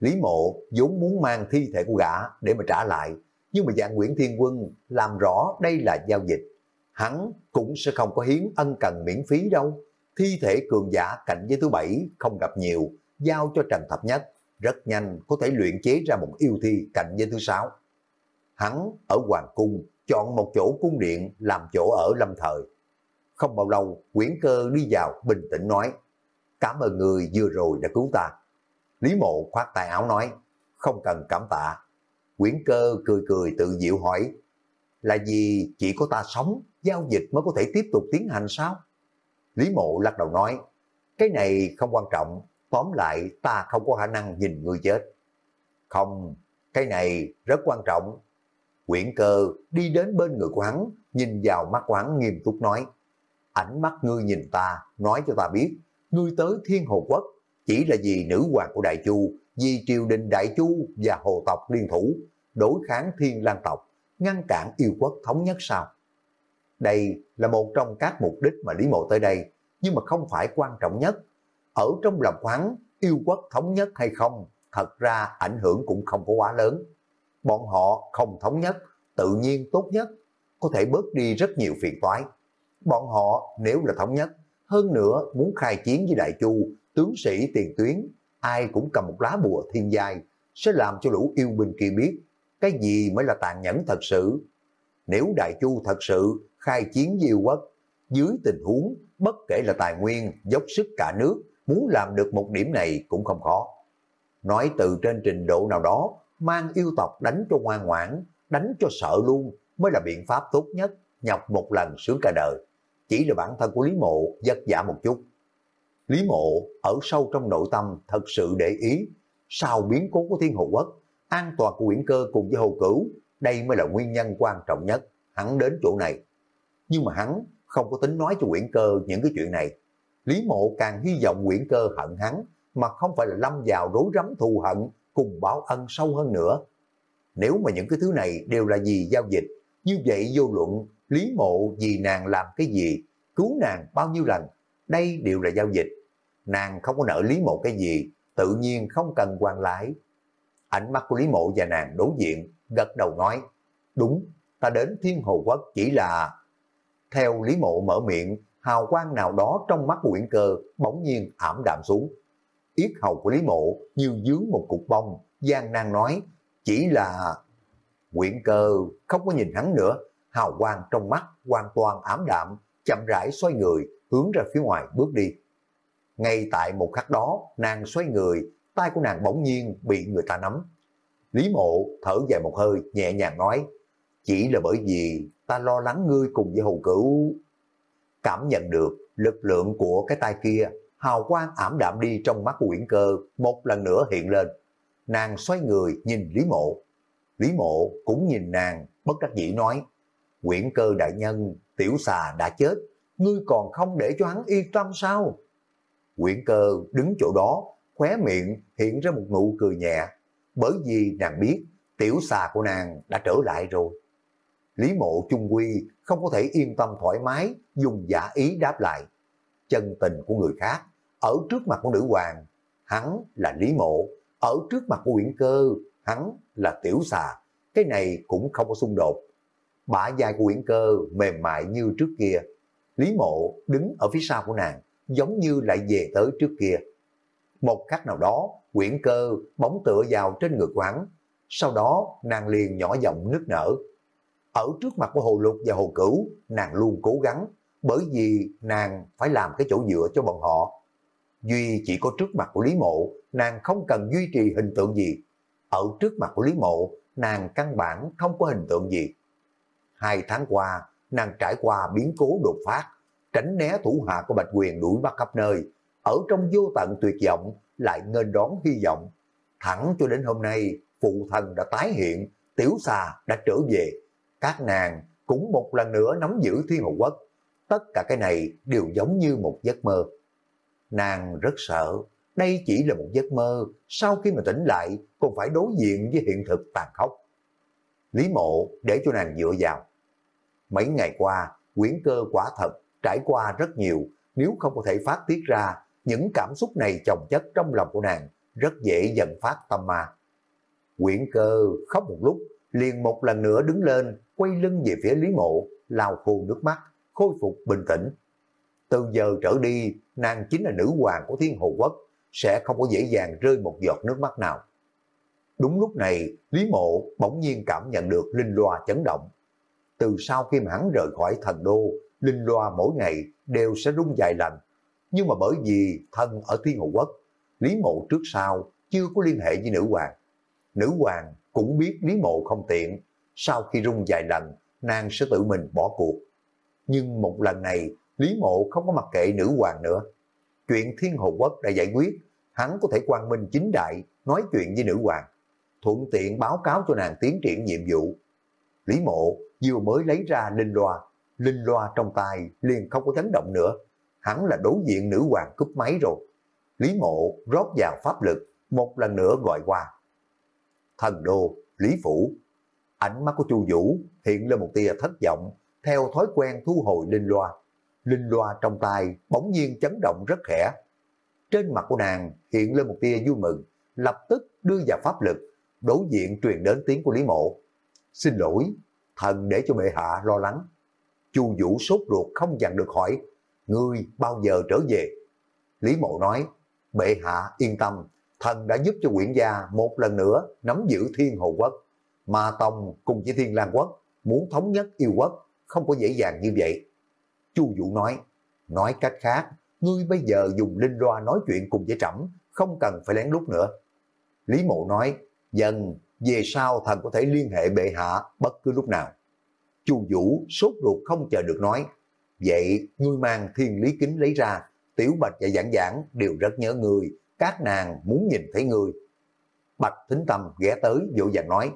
Lý Mộ vốn muốn mang thi thể của gã để mà trả lại, nhưng mà dạng Nguyễn Thiên Quân làm rõ đây là giao dịch. Hắn cũng sẽ không có hiến ân cần miễn phí đâu. Thi thể cường giả cạnh với thứ bảy không gặp nhiều, giao cho Trần Thập Nhất, rất nhanh có thể luyện chế ra một yêu thi cạnh với thứ sáu. Hắn ở Hoàng Cung chọn một chỗ cung điện làm chỗ ở lâm thời. Không bao lâu, nguyễn cơ đi vào bình tĩnh nói, cảm ơn người vừa rồi đã cứu ta. Lý mộ khoát tay áo nói, không cần cảm tạ. Quyển cơ cười cười tự diệu hỏi, là vì chỉ có ta sống, giao dịch mới có thể tiếp tục tiến hành sao? Lý mộ lắc đầu nói, cái này không quan trọng, tóm lại ta không có khả năng nhìn người chết. Không, cái này rất quan trọng. Quyển cơ đi đến bên người của hắn, nhìn vào mắt của hắn nghiêm túc nói, ánh mắt ngươi nhìn ta, nói cho ta biết, ngươi tới thiên hồ quốc chỉ là vì nữ hoàng của Đại Chu, vì triều đình Đại Chu và hồ tộc liên thủ, đối kháng thiên lang tộc, ngăn cản yêu quốc thống nhất sao? Đây là một trong các mục đích mà Lý Mộ tới đây, nhưng mà không phải quan trọng nhất. Ở trong lòng khoáng, yêu quốc thống nhất hay không, thật ra ảnh hưởng cũng không có quá lớn. Bọn họ không thống nhất, tự nhiên tốt nhất, có thể bớt đi rất nhiều phiền toái. Bọn họ nếu là thống nhất, hơn nữa muốn khai chiến với Đại Chu tướng sĩ tiền tuyến, ai cũng cầm một lá bùa thiên giai, sẽ làm cho lũ yêu binh kia biết cái gì mới là tàn nhẫn thật sự. Nếu Đại Chu thật sự khai chiến diêu quốc, dưới tình huống bất kể là tài nguyên, dốc sức cả nước, muốn làm được một điểm này cũng không khó. Nói từ trên trình độ nào đó, mang yêu tộc đánh cho ngoan ngoãn, đánh cho sợ luôn mới là biện pháp tốt nhất, nhọc một lần sướng cả đời. Chỉ là bản thân của Lý Mộ vất vả một chút. Lý Mộ ở sâu trong nội tâm thật sự để ý, sau biến cố của Thiên Hồ Quốc, an toàn của Nguyễn Cơ cùng với Hồ Cửu, đây mới là nguyên nhân quan trọng nhất, hắn đến chỗ này. Nhưng mà hắn không có tính nói cho Nguyễn Cơ những cái chuyện này. Lý Mộ càng hy vọng Nguyễn Cơ hận hắn, mà không phải là lâm vào rối rắm thù hận cùng báo ân sâu hơn nữa. Nếu mà những cái thứ này đều là gì giao dịch, như vậy vô luận Lý Mộ vì nàng làm cái gì, cứu nàng bao nhiêu lần, đây đều là giao dịch nàng không có nợ Lý Mộ cái gì, tự nhiên không cần quan lái. Ánh mắt của Lý Mộ và nàng đối diện, gật đầu nói, đúng, ta đến Thiên Hồ Quốc chỉ là... Theo Lý Mộ mở miệng, hào quang nào đó trong mắt của Nguyễn Cơ bỗng nhiên ảm đạm xuống. Yết hầu của Lý Mộ như dướng một cục bông, gian nan nói, chỉ là... Nguyễn Cơ không có nhìn hắn nữa, hào quang trong mắt hoàn toàn ảm đạm, chậm rãi xoay người, hướng ra phía ngoài bước đi. Ngay tại một khắc đó, nàng xoay người, tay của nàng bỗng nhiên bị người ta nắm. Lý mộ thở dài một hơi, nhẹ nhàng nói, chỉ là bởi vì ta lo lắng ngươi cùng với hầu cửu. Cảm nhận được lực lượng của cái tay kia, hào quang ảm đạm đi trong mắt của Uyển Cơ, một lần nữa hiện lên. Nàng xoay người nhìn Lý mộ. Lý mộ cũng nhìn nàng, bất đắc dĩ nói, Quyển cơ đại nhân, tiểu xà đã chết, ngươi còn không để cho hắn yên tâm sao? Quyển cơ đứng chỗ đó, khóe miệng hiện ra một nụ cười nhẹ, bởi vì nàng biết tiểu xà của nàng đã trở lại rồi. Lý mộ trung quy không có thể yên tâm thoải mái dùng giả ý đáp lại. Chân tình của người khác, ở trước mặt của nữ hoàng, hắn là Lý mộ, ở trước mặt của Uyển cơ, hắn là tiểu xà. Cái này cũng không có xung đột. Bả vai của Uyển cơ mềm mại như trước kia. Lý mộ đứng ở phía sau của nàng, giống như lại về tới trước kia. Một khắc nào đó, quyển cơ bóng tựa vào trên ngực quán. Sau đó, nàng liền nhỏ giọng nức nở. Ở trước mặt của Hồ Lục và Hồ Cửu, nàng luôn cố gắng, bởi vì nàng phải làm cái chỗ dựa cho bọn họ. Duy chỉ có trước mặt của Lý Mộ, nàng không cần duy trì hình tượng gì. Ở trước mặt của Lý Mộ, nàng căn bản không có hình tượng gì. Hai tháng qua, nàng trải qua biến cố đột phát, tránh né thủ hạ của Bạch Quyền đuổi bắt khắp nơi, ở trong vô tận tuyệt vọng lại nên đón hy vọng. Thẳng cho đến hôm nay, phụ thần đã tái hiện, tiểu xà đã trở về, các nàng cũng một lần nữa nắm giữ thiên hồ quốc. Tất cả cái này đều giống như một giấc mơ. Nàng rất sợ, đây chỉ là một giấc mơ, sau khi mà tỉnh lại còn phải đối diện với hiện thực tàn khốc. Lý mộ để cho nàng dựa vào. Mấy ngày qua, quyển cơ quả thật trải qua rất nhiều, nếu không có thể phát tiết ra, những cảm xúc này chồng chất trong lòng của nàng, rất dễ dần phát tâm ma. Quyển cơ khóc một lúc, liền một lần nữa đứng lên, quay lưng về phía Lý Mộ, lao khô nước mắt, khôi phục bình tĩnh. Từ giờ trở đi, nàng chính là nữ hoàng của thiên hồ quốc, sẽ không có dễ dàng rơi một giọt nước mắt nào. Đúng lúc này, Lý Mộ bỗng nhiên cảm nhận được linh loa chấn động. Từ sau khi mà hắn rời khỏi thần đô, linh loa mỗi ngày đều sẽ rung dài lành. Nhưng mà bởi vì thân ở Thiên Hồ Quốc, Lý Mộ trước sau chưa có liên hệ với nữ hoàng. Nữ hoàng cũng biết Lý Mộ không tiện, sau khi rung dài lần nàng sẽ tự mình bỏ cuộc. Nhưng một lần này, Lý Mộ không có mặc kệ nữ hoàng nữa. Chuyện Thiên Hồ Quốc đã giải quyết, hắn có thể quang minh chính đại nói chuyện với nữ hoàng, thuận tiện báo cáo cho nàng tiến triển nhiệm vụ. Lý Mộ vừa mới lấy ra linh loa, linh loa trong tay liền không có chấn động nữa. Hắn là đối diện nữ hoàng cúp máy rồi. Lý Mộ rót vào pháp lực, một lần nữa gọi qua. Thần đô, Lý Phủ. Ánh mắt của Chu Vũ hiện lên một tia thất vọng, theo thói quen thu hồi linh loa. Linh loa trong tay bỗng nhiên chấn động rất khẽ. Trên mặt của nàng hiện lên một tia vui mừng, lập tức đưa vào pháp lực, đối diện truyền đến tiếng của Lý Mộ. Xin lỗi, thần để cho bệ hạ lo lắng. Chu Vũ sốt ruột không dằn được hỏi, ngươi bao giờ trở về? Lý Mộ nói, bệ hạ yên tâm, thần đã giúp cho quyển gia một lần nữa nắm giữ thiên hồ quốc. Mà Tông cùng với thiên lang quốc muốn thống nhất yêu quốc không có dễ dàng như vậy. Chu Vũ nói, nói cách khác, ngươi bây giờ dùng linh loa nói chuyện cùng với trẫm không cần phải lén lút nữa. Lý Mộ nói, dần, về sau thần có thể liên hệ bệ hạ bất cứ lúc nào. Chu Vũ sốt ruột không chờ được nói, vậy ngươi mang thiên lý kính lấy ra, tiểu bạch và giảng giảng đều rất nhớ ngươi, các nàng muốn nhìn thấy ngươi. Bạch thính tâm ghé tới dỗ dàng nói,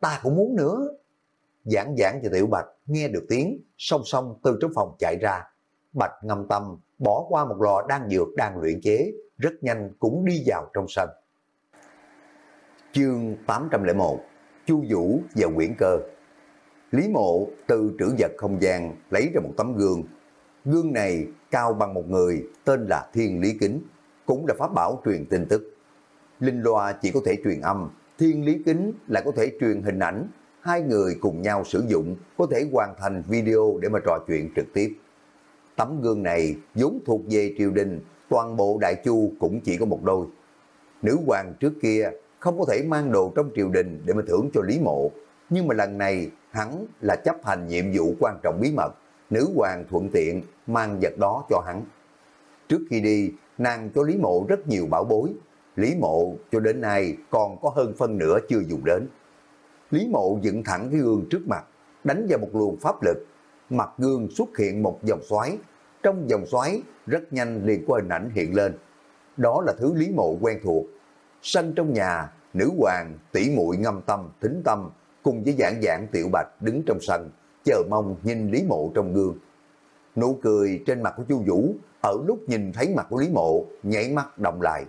ta cũng muốn nữa. Giảng giảng cho tiểu bạch nghe được tiếng, song song từ trong phòng chạy ra. Bạch ngâm tâm bỏ qua một lò đang dược đang luyện chế, rất nhanh cũng đi vào trong sân. Chương 801 Chu Vũ và Nguyễn Cơ Lý Mộ từ trữ vật không gian lấy ra một tấm gương. Gương này cao bằng một người tên là Thiên Lý Kính, cũng là pháp bảo truyền tin tức. Linh Loa chỉ có thể truyền âm, Thiên Lý Kính lại có thể truyền hình ảnh, hai người cùng nhau sử dụng có thể hoàn thành video để mà trò chuyện trực tiếp. Tấm gương này vốn thuộc về triều đình, toàn bộ đại chu cũng chỉ có một đôi. Nữ hoàng trước kia không có thể mang đồ trong triều đình để mà thưởng cho Lý Mộ, nhưng mà lần này hắn là chấp hành nhiệm vụ quan trọng bí mật, nữ hoàng thuận tiện mang vật đó cho hắn. Trước khi đi, nàng cho Lý Mộ rất nhiều bảo bối, Lý Mộ cho đến nay còn có hơn phân nửa chưa dùng đến. Lý Mộ dựng thẳng cái gương trước mặt, đánh vào một luồng pháp lực, mặt gương xuất hiện một dòng xoáy, trong dòng xoáy rất nhanh liền có hình ảnh hiện lên. Đó là thứ Lý Mộ quen thuộc. Sân trong nhà, nữ hoàng, tỷ muội ngâm tâm, thính tâm, cùng với dạng dạng tiểu bạch đứng trong sân, chờ mong nhìn Lý Mộ trong gương. Nụ cười trên mặt của Chu Vũ ở lúc nhìn thấy mặt của Lý Mộ, nhảy mắt động lại.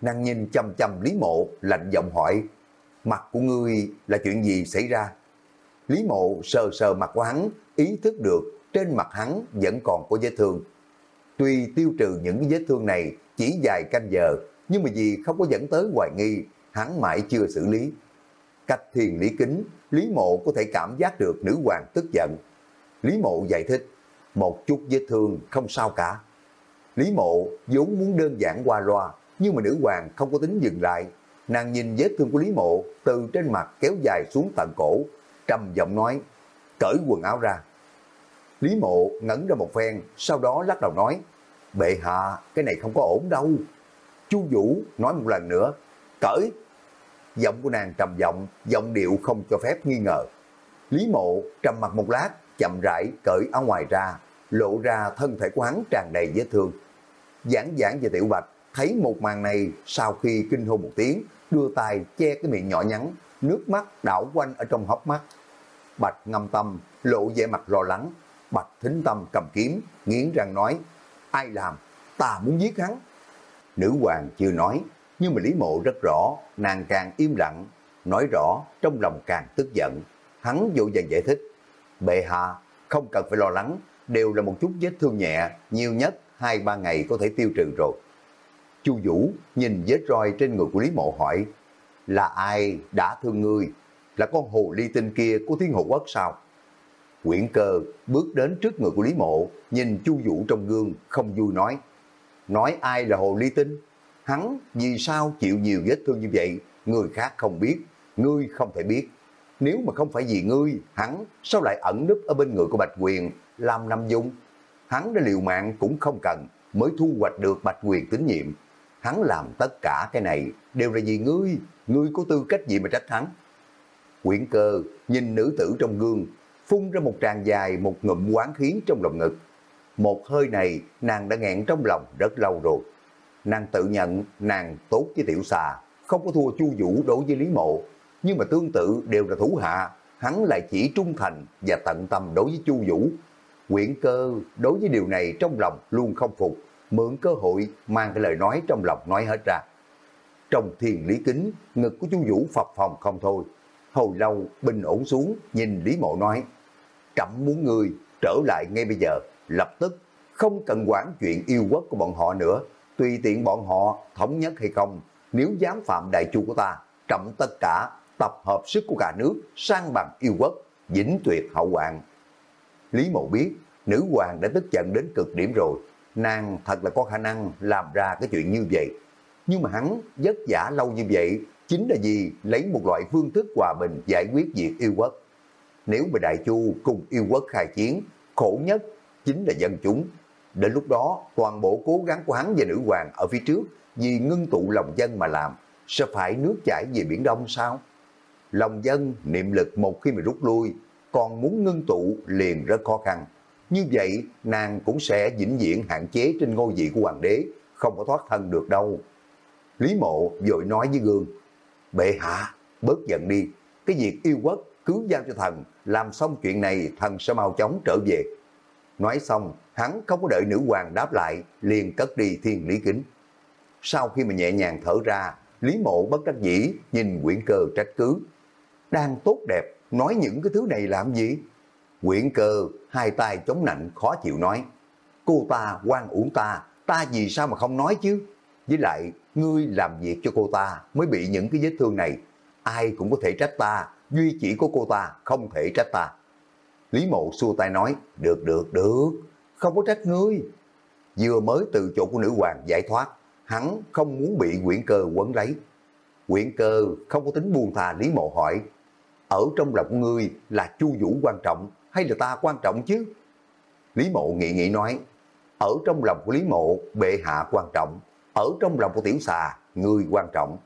Nàng nhìn chăm chăm Lý Mộ, lạnh giọng hỏi, mặt của ngươi là chuyện gì xảy ra? Lý Mộ sờ sờ mặt của hắn, ý thức được trên mặt hắn vẫn còn có vết thương. Tuy tiêu trừ những vết thương này chỉ dài canh giờ, nhưng mà vì không có dẫn tới hoài nghi, hắn mãi chưa xử lý. Cách thiền lý kính, Lý Mộ có thể cảm giác được nữ hoàng tức giận. Lý Mộ giải thích, một chút vết thương không sao cả. Lý Mộ vốn muốn đơn giản qua loa, nhưng mà nữ hoàng không có tính dừng lại. Nàng nhìn vết thương của Lý Mộ từ trên mặt kéo dài xuống tận cổ, trầm giọng nói, cởi quần áo ra. Lý Mộ ngẩn ra một phen, sau đó lắc đầu nói, bệ hạ, cái này không có ổn đâu. Chu Vũ nói một lần nữa, cởi. Giọng của nàng trầm giọng, giọng điệu không cho phép nghi ngờ. Lý Mộ trầm mặt một lát, chậm rãi cởi áo ngoài ra, lộ ra thân thể của hắn tràn đầy vết thương. Giảng giảng về Tiểu Bạch, thấy một màn này sau khi kinh hô một tiếng, đưa tay che cái miệng nhỏ nhắn, nước mắt đảo quanh ở trong hốc mắt. Bạch ngâm tâm, lộ vẻ mặt lo lắng, Bạch thính tâm cầm kiếm, nghiến răng nói, ai làm, ta muốn giết hắn. Nữ hoàng chưa nói, nhưng mà Lý Mộ rất rõ, nàng càng im lặng, nói rõ, trong lòng càng tức giận. Hắn vô dàng giải thích, bệ hạ, không cần phải lo lắng, đều là một chút vết thương nhẹ, nhiều nhất hai ba ngày có thể tiêu trừ rồi. Chu Vũ nhìn vết roi trên người của Lý Mộ hỏi, là ai đã thương ngươi? Là con hồ ly tinh kia của Thiên Hộ Quốc sao? Quyển cơ bước đến trước người của Lý Mộ, nhìn Chu Vũ trong gương, không vui nói. Nói ai là hồ ly tinh? Hắn vì sao chịu nhiều vết thương như vậy? Người khác không biết, ngươi không thể biết. Nếu mà không phải vì ngươi, hắn sao lại ẩn núp ở bên người của Bạch Quyền, làm Nam Dung? Hắn đã liều mạng cũng không cần, mới thu hoạch được Bạch Quyền tín nhiệm. Hắn làm tất cả cái này đều là vì ngươi, ngươi có tư cách gì mà trách hắn? Quyển cơ nhìn nữ tử trong gương, phun ra một tràng dài một ngụm quán khí trong lòng ngực. Một hơi này nàng đã nghẹn trong lòng rất lâu rồi. Nàng tự nhận nàng tốt với tiểu xà, không có thua chu vũ đối với Lý Mộ. Nhưng mà tương tự đều là thủ hạ, hắn lại chỉ trung thành và tận tâm đối với chu vũ. Quyển cơ đối với điều này trong lòng luôn không phục, mượn cơ hội mang cái lời nói trong lòng nói hết ra. Trong thiền lý kính, ngực của chu vũ phập phòng không thôi. Hồi lâu bình ổn xuống, nhìn Lý Mộ nói, Trẫm muốn người trở lại ngay bây giờ, lập tức, không cần quản chuyện yêu quốc của bọn họ nữa. Tùy tiện bọn họ thống nhất hay không, nếu dám phạm đại chu của ta, trậm tất cả tập hợp sức của cả nước sang bằng yêu quốc, vĩnh tuyệt hậu hoạn. Lý Mộ biết, nữ hoàng đã tức giận đến cực điểm rồi, nàng thật là có khả năng làm ra cái chuyện như vậy. Nhưng mà hắn vất giả lâu như vậy chính là vì lấy một loại phương thức hòa bình giải quyết việc yêu quốc. Nếu mà Đại Chu cùng yêu quốc khai chiến, khổ nhất chính là dân chúng. Đến lúc đó, toàn bộ cố gắng của hắn và nữ hoàng ở phía trước vì ngưng tụ lòng dân mà làm, sẽ phải nước chảy về Biển Đông sao? Lòng dân niệm lực một khi mà rút lui, còn muốn ngưng tụ liền rất khó khăn. Như vậy, nàng cũng sẽ vĩnh viễn hạn chế trên ngôi vị của hoàng đế, không có thoát thân được đâu. Lý mộ vội nói với gương, bệ hạ, bớt giận đi, cái việc yêu quốc cứ giao cho thần, làm xong chuyện này thần sẽ mau chóng trở về. Nói xong, hắn không có đợi nữ hoàng đáp lại, liền cất đi thiên lý kính. Sau khi mà nhẹ nhàng thở ra, Lý mộ bất đắc dĩ nhìn quyển cơ trách cứ. Đang tốt đẹp, nói những cái thứ này làm gì? Quyển cơ, hai tay chống nạnh khó chịu nói. Cô ta quan uổng ta, ta vì sao mà không nói chứ? Với lại, ngươi làm việc cho cô ta mới bị những cái vết thương này. Ai cũng có thể trách ta, duy chỉ có cô ta không thể trách ta. Lý mộ xua tay nói, được được được, không có trách ngươi. Vừa mới từ chỗ của nữ hoàng giải thoát, hắn không muốn bị quyển cơ quấn lấy. Quyển cơ không có tính buông thà Lý mộ hỏi, ở trong lòng ngươi là chu vũ quan trọng hay là ta quan trọng chứ? Lý mộ nghĩ nghĩ nói, ở trong lòng của Lý mộ bệ hạ quan trọng, ở trong lòng của tiểu xà ngươi quan trọng.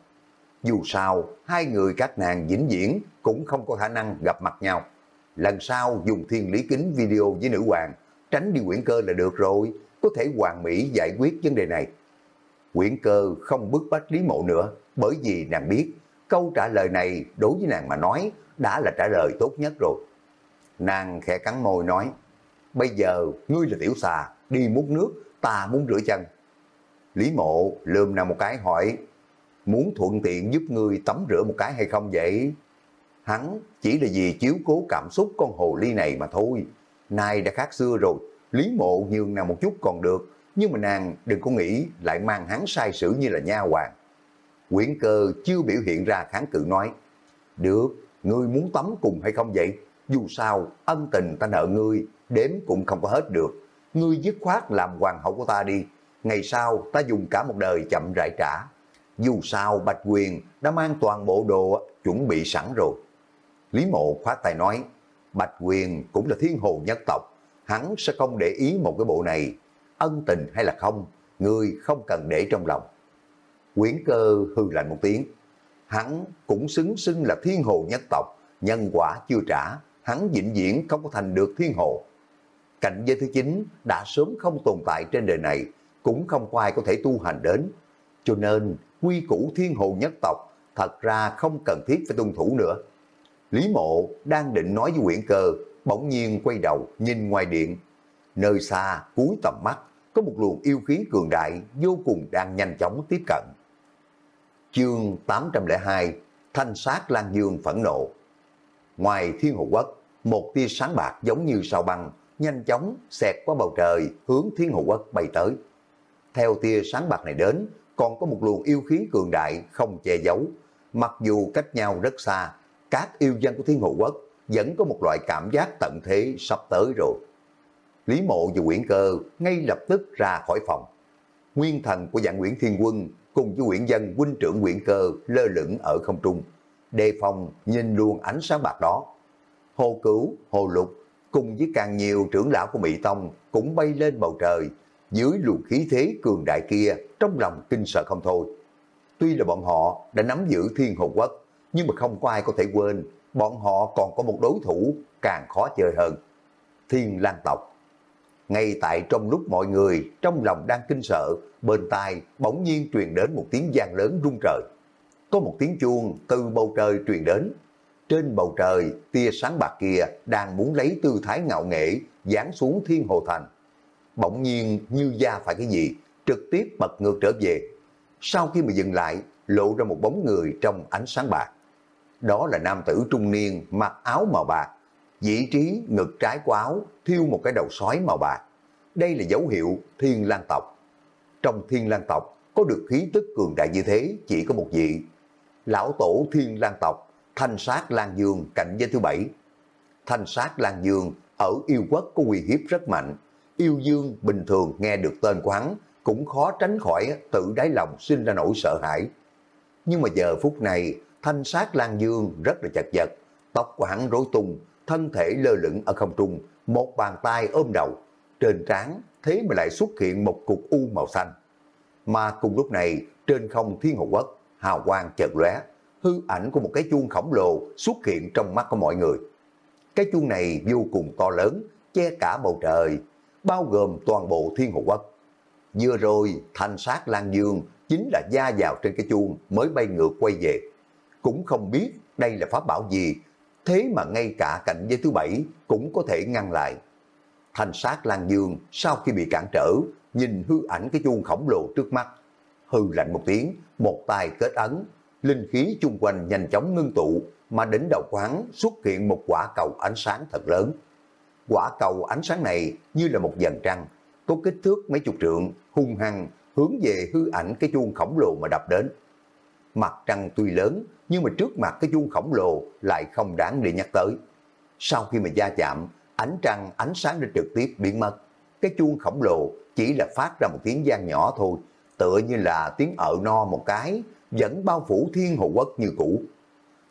Dù sao, hai người các nàng vĩnh viễn cũng không có khả năng gặp mặt nhau. Lần sau dùng thiên lý kính video với nữ hoàng, tránh đi quyển cơ là được rồi, có thể hoàn mỹ giải quyết vấn đề này. Quyển cơ không bức bách Lý Mộ nữa, bởi vì nàng biết câu trả lời này đối với nàng mà nói đã là trả lời tốt nhất rồi. Nàng khẽ cắn môi nói, bây giờ ngươi là tiểu xà, đi múc nước, ta muốn rửa chân. Lý mộ lườm nàng một cái hỏi, muốn thuận tiện giúp ngươi tắm rửa một cái hay không vậy? Hắn chỉ là vì chiếu cố cảm xúc con hồ ly này mà thôi. Nay đã khác xưa rồi, Lý mộ nhường nàng một chút còn được, nhưng mà nàng đừng có nghĩ lại mang hắn sai sử như là nha hoàng. Quyển cơ chưa biểu hiện ra kháng cự nói, được, ngươi muốn tắm cùng hay không vậy? Dù sao, ân tình ta nợ ngươi, đếm cũng không có hết được. Ngươi dứt khoát làm hoàng hậu của ta đi, ngày sau ta dùng cả một đời chậm rãi trả. Dù sao Bạch Quyền đã mang toàn bộ đồ chuẩn bị sẵn rồi. Lý Mộ khoát tay nói, Bạch Quyền cũng là thiên hồ nhất tộc, hắn sẽ không để ý một cái bộ này, ân tình hay là không, người không cần để trong lòng. Quyển cơ hư lạnh một tiếng, hắn cũng xứng xưng là thiên hồ nhất tộc, nhân quả chưa trả, hắn vĩnh viễn không có thành được thiên hồ. Cảnh giới thứ chín đã sớm không tồn tại trên đời này, cũng không có ai có thể tu hành đến. Cho nên, quy củ thiên hồ nhất tộc thật ra không cần thiết phải tuân thủ nữa. Lý mộ đang định nói với Nguyễn cơ, bỗng nhiên quay đầu nhìn ngoài điện. Nơi xa, cuối tầm mắt, có một luồng yêu khí cường đại vô cùng đang nhanh chóng tiếp cận. Chương 802 Thanh sát Lan Dương phẫn nộ Ngoài thiên hồ quốc, một tia sáng bạc giống như sao băng, nhanh chóng xẹt qua bầu trời hướng thiên hồ quốc bay tới. Theo tia sáng bạc này đến, còn có một luồng yêu khí cường đại không che giấu. Mặc dù cách nhau rất xa, các yêu dân của thiên hồ quốc vẫn có một loại cảm giác tận thế sắp tới rồi. Lý mộ và nguyễn cơ ngay lập tức ra khỏi phòng. Nguyên thần của dạng Nguyễn Thiên Quân cùng với nguyễn dân huynh trưởng nguyễn cơ lơ lửng ở không trung, đề phòng nhìn luôn ánh sáng bạc đó. Hồ Cửu, Hồ Lục cùng với càng nhiều trưởng lão của Mỹ Tông cũng bay lên bầu trời, dưới luồng khí thế cường đại kia trong lòng kinh sợ không thôi. Tuy là bọn họ đã nắm giữ thiên hồ quốc, nhưng mà không có ai có thể quên, bọn họ còn có một đối thủ càng khó chơi hơn. Thiên lang tộc. Ngay tại trong lúc mọi người trong lòng đang kinh sợ, bên tai bỗng nhiên truyền đến một tiếng gian lớn rung trời. Có một tiếng chuông từ bầu trời truyền đến. Trên bầu trời, tia sáng bạc kia đang muốn lấy tư thái ngạo nghệ giáng xuống thiên hồ thành. Bỗng nhiên như da phải cái gì, trực tiếp bật ngược trở về. Sau khi mà dừng lại, lộ ra một bóng người trong ánh sáng bạc. Đó là nam tử trung niên mặc áo màu bạc, vị trí ngực trái của áo thiêu một cái đầu sói màu bạc. Đây là dấu hiệu thiên lang tộc. Trong thiên lang tộc có được khí tức cường đại như thế chỉ có một vị. Lão tổ thiên lang tộc, thanh sát lang dương cạnh giới thứ bảy. Thanh sát lang dương ở yêu quốc có uy hiếp rất mạnh. Yêu dương bình thường nghe được tên của hắn cũng khó tránh khỏi tự đáy lòng sinh ra nỗi sợ hãi. Nhưng mà giờ phút này thanh sát Lan Dương rất là chật vật, tóc của hắn rối tung, thân thể lơ lửng ở không trung, một bàn tay ôm đầu, trên trán thế mà lại xuất hiện một cục u màu xanh. Mà cùng lúc này, trên không thiên hồ quốc, hào quang chợt lóe, hư ảnh của một cái chuông khổng lồ xuất hiện trong mắt của mọi người. Cái chuông này vô cùng to lớn, che cả bầu trời, bao gồm toàn bộ thiên hồ quốc. Vừa rồi, thanh sát Lan Dương chính là gia vào trên cái chuông mới bay ngược quay về cũng không biết đây là pháp bảo gì, thế mà ngay cả cảnh giới thứ bảy cũng có thể ngăn lại. Thanh sát Lan Dương sau khi bị cản trở, nhìn hư ảnh cái chuông khổng lồ trước mắt, hư lạnh một tiếng, một tay kết ấn, linh khí chung quanh nhanh chóng ngưng tụ, mà đỉnh đầu quán xuất hiện một quả cầu ánh sáng thật lớn. Quả cầu ánh sáng này như là một dần trăng, có kích thước mấy chục trượng, hung hăng, hướng về hư ảnh cái chuông khổng lồ mà đập đến. Mặt trăng tuy lớn, nhưng mà trước mặt cái chuông khổng lồ lại không đáng để nhắc tới. Sau khi mà gia chạm, ánh trăng ánh sáng đã trực tiếp biến mất. Cái chuông khổng lồ chỉ là phát ra một tiếng gian nhỏ thôi, tựa như là tiếng ợ no một cái, vẫn bao phủ thiên hồ quốc như cũ.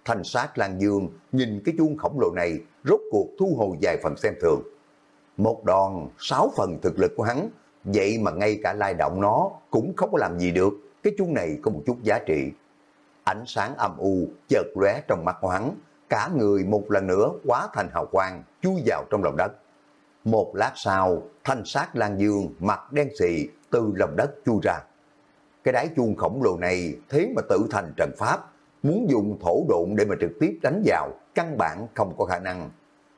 Thanh sát Lan Dương nhìn cái chuông khổng lồ này rốt cuộc thu hồi vài phần xem thường. Một đòn sáu phần thực lực của hắn, vậy mà ngay cả lai động nó cũng không có làm gì được, cái chuông này có một chút giá trị. Ánh sáng âm u chợt lóe trong mắt của hắn, cả người một lần nữa quá thành hào quang, chui vào trong lòng đất. Một lát sau, thanh sát Lan Dương mặt đen xì từ lòng đất chui ra. Cái đáy chuông khổng lồ này thế mà tự thành trận pháp, muốn dùng thổ độn để mà trực tiếp đánh vào, căn bản không có khả năng.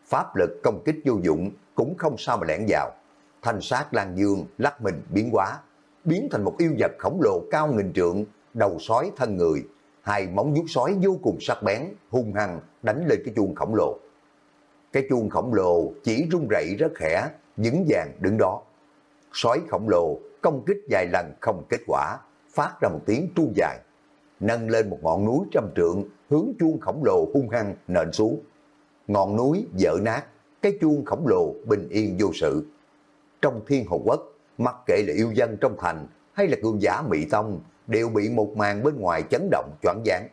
Pháp lực công kích vô dụng cũng không sao mà lẻn vào. Thanh sát Lan Dương lắc mình biến hóa, biến thành một yêu vật khổng lồ cao nghìn trượng, đầu sói thân người, hai móng vuốt sói vô cùng sắc bén, hung hăng đánh lên cái chuông khổng lồ. Cái chuông khổng lồ chỉ rung rẩy rất khẽ, vững vàng đứng đó. Sói khổng lồ công kích vài lần không kết quả, phát ra một tiếng tru dài, nâng lên một ngọn núi trăm trượng, hướng chuông khổng lồ hung hăng nện xuống. Ngọn núi vỡ nát, cái chuông khổng lồ bình yên vô sự. Trong thiên hồ quốc, mặc kệ là yêu dân trong thành hay là cường giả Mỹ Tông, đều bị một màn bên ngoài chấn động choáng váng.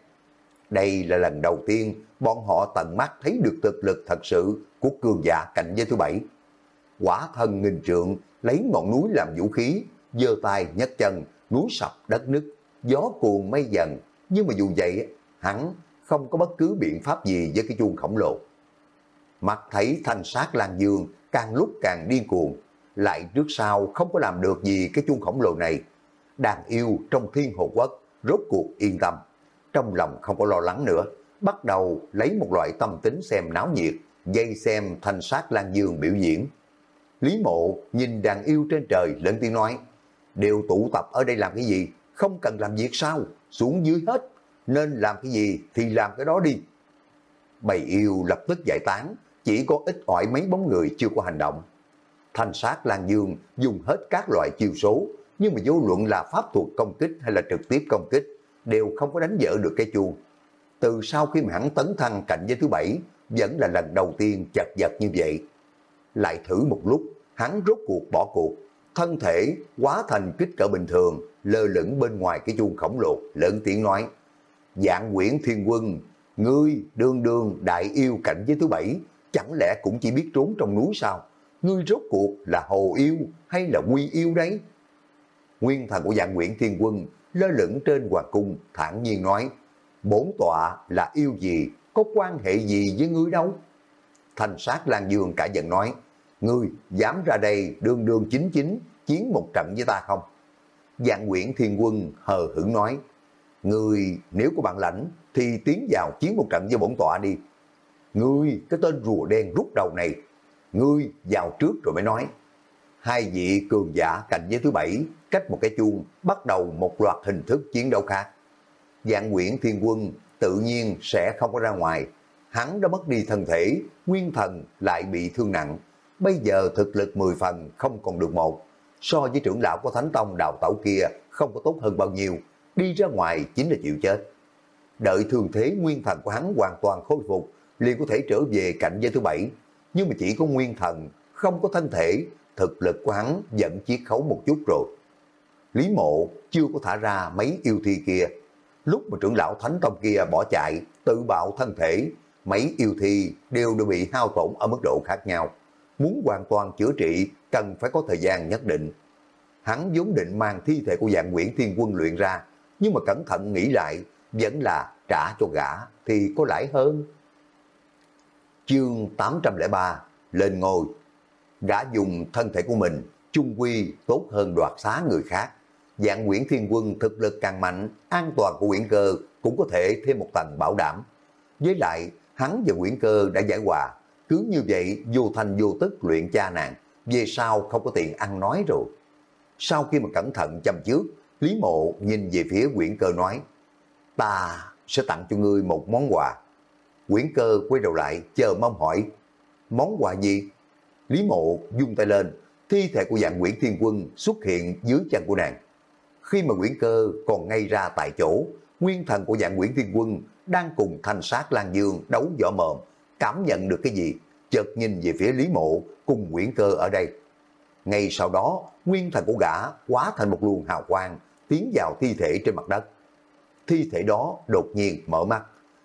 Đây là lần đầu tiên bọn họ tận mắt thấy được thực lực thật sự của cường giả cạnh giới thứ bảy. Quả thân nghìn trượng lấy ngọn núi làm vũ khí, giơ tay nhấc chân, núi sập đất nứt, gió cuồng mây dần. Nhưng mà dù vậy, hắn không có bất cứ biện pháp gì với cái chuông khổng lồ. Mặt thấy thanh sát Lan Dương càng lúc càng điên cuồng, lại trước sau không có làm được gì cái chuông khổng lồ này. Đàn yêu trong thiên hồ quốc rốt cuộc yên tâm, trong lòng không có lo lắng nữa, bắt đầu lấy một loại tâm tính xem náo nhiệt, dây xem thanh sát Lan Dương biểu diễn. Lý mộ nhìn đàn yêu trên trời lớn tiếng nói, đều tụ tập ở đây làm cái gì, không cần làm việc sao, xuống dưới hết, nên làm cái gì thì làm cái đó đi. Bầy yêu lập tức giải tán, chỉ có ít ỏi mấy bóng người chưa có hành động. Thanh sát Lan Dương dùng hết các loại chiêu số, nhưng mà vô luận là pháp thuật công kích hay là trực tiếp công kích, đều không có đánh vỡ được cái chuông. Từ sau khi mà hắn tấn thăng cạnh giới thứ bảy, vẫn là lần đầu tiên chật vật như vậy. Lại thử một lúc, hắn rốt cuộc bỏ cuộc, thân thể quá thành kích cỡ bình thường, lơ lửng bên ngoài cái chuông khổng lồ, lớn tiếng nói. Dạng quyển thiên quân, ngươi đương đương đại yêu cảnh giới thứ bảy, chẳng lẽ cũng chỉ biết trốn trong núi sao? Ngươi rốt cuộc là hồ yêu hay là quy yêu đấy? Nguyên thần của dạng nguyễn thiên quân lơ lửng trên hoàng cung thản nhiên nói, bốn tọa là yêu gì, có quan hệ gì với ngươi đâu? Thành sát Lan Dương cả giận nói, ngươi dám ra đây đương đương chính chính chiến một trận với ta không? Dạng Nguyễn Thiên Quân hờ hững nói, ngươi nếu có bản lãnh thì tiến vào chiến một trận với bổn tọa đi. Ngươi, cái tên rùa đen rút đầu này, ngươi vào trước rồi mới nói. Hai vị cường giả cạnh giới thứ bảy, cách một cái chuông, bắt đầu một loạt hình thức chiến đấu khác. Dạng Nguyễn Thiên Quân tự nhiên sẽ không có ra ngoài. Hắn đã mất đi thân thể, nguyên thần lại bị thương nặng. Bây giờ thực lực 10 phần không còn được một. So với trưởng lão của Thánh Tông đào tẩu kia không có tốt hơn bao nhiêu. Đi ra ngoài chính là chịu chết. Đợi thường thế nguyên thần của hắn hoàn toàn khôi phục, liền có thể trở về cạnh giới thứ bảy. Nhưng mà chỉ có nguyên thần, không có thân thể, thực lực của hắn dẫn chiết khấu một chút rồi. Lý mộ chưa có thả ra mấy yêu thi kia. Lúc mà trưởng lão Thánh Tông kia bỏ chạy, tự bạo thân thể, mấy yêu thi đều đã bị hao tổn ở mức độ khác nhau. Muốn hoàn toàn chữa trị cần phải có thời gian nhất định. Hắn vốn định mang thi thể của dạng Nguyễn Thiên Quân luyện ra, nhưng mà cẩn thận nghĩ lại, vẫn là trả cho gã thì có lãi hơn. Chương 803 Lên ngôi Gã dùng thân thể của mình chung quy tốt hơn đoạt xá người khác. Dạng Nguyễn Thiên Quân thực lực càng mạnh, an toàn của Nguyễn Cơ cũng có thể thêm một tầng bảo đảm. Với lại, hắn và Nguyễn Cơ đã giải hòa, cứ như vậy vô thành vô tức luyện cha nàng, về sau không có tiền ăn nói rồi. Sau khi mà cẩn thận chăm trước, Lý Mộ nhìn về phía Nguyễn Cơ nói, ta sẽ tặng cho ngươi một món quà. Nguyễn Cơ quay đầu lại chờ mong hỏi, món quà gì? Lý Mộ dung tay lên, thi thể của dạng Nguyễn Thiên Quân xuất hiện dưới chân của nàng. Khi mà Nguyễn Cơ còn ngay ra tại chỗ, nguyên thần của dạng Nguyễn Thiên Quân đang cùng thanh sát Lan Dương đấu võ mồm, cảm nhận được cái gì, chợt nhìn về phía Lý Mộ cùng Nguyễn Cơ ở đây. Ngay sau đó, nguyên thần của gã quá thành một luồng hào quang, tiến vào thi thể trên mặt đất. Thi thể đó đột nhiên mở mắt,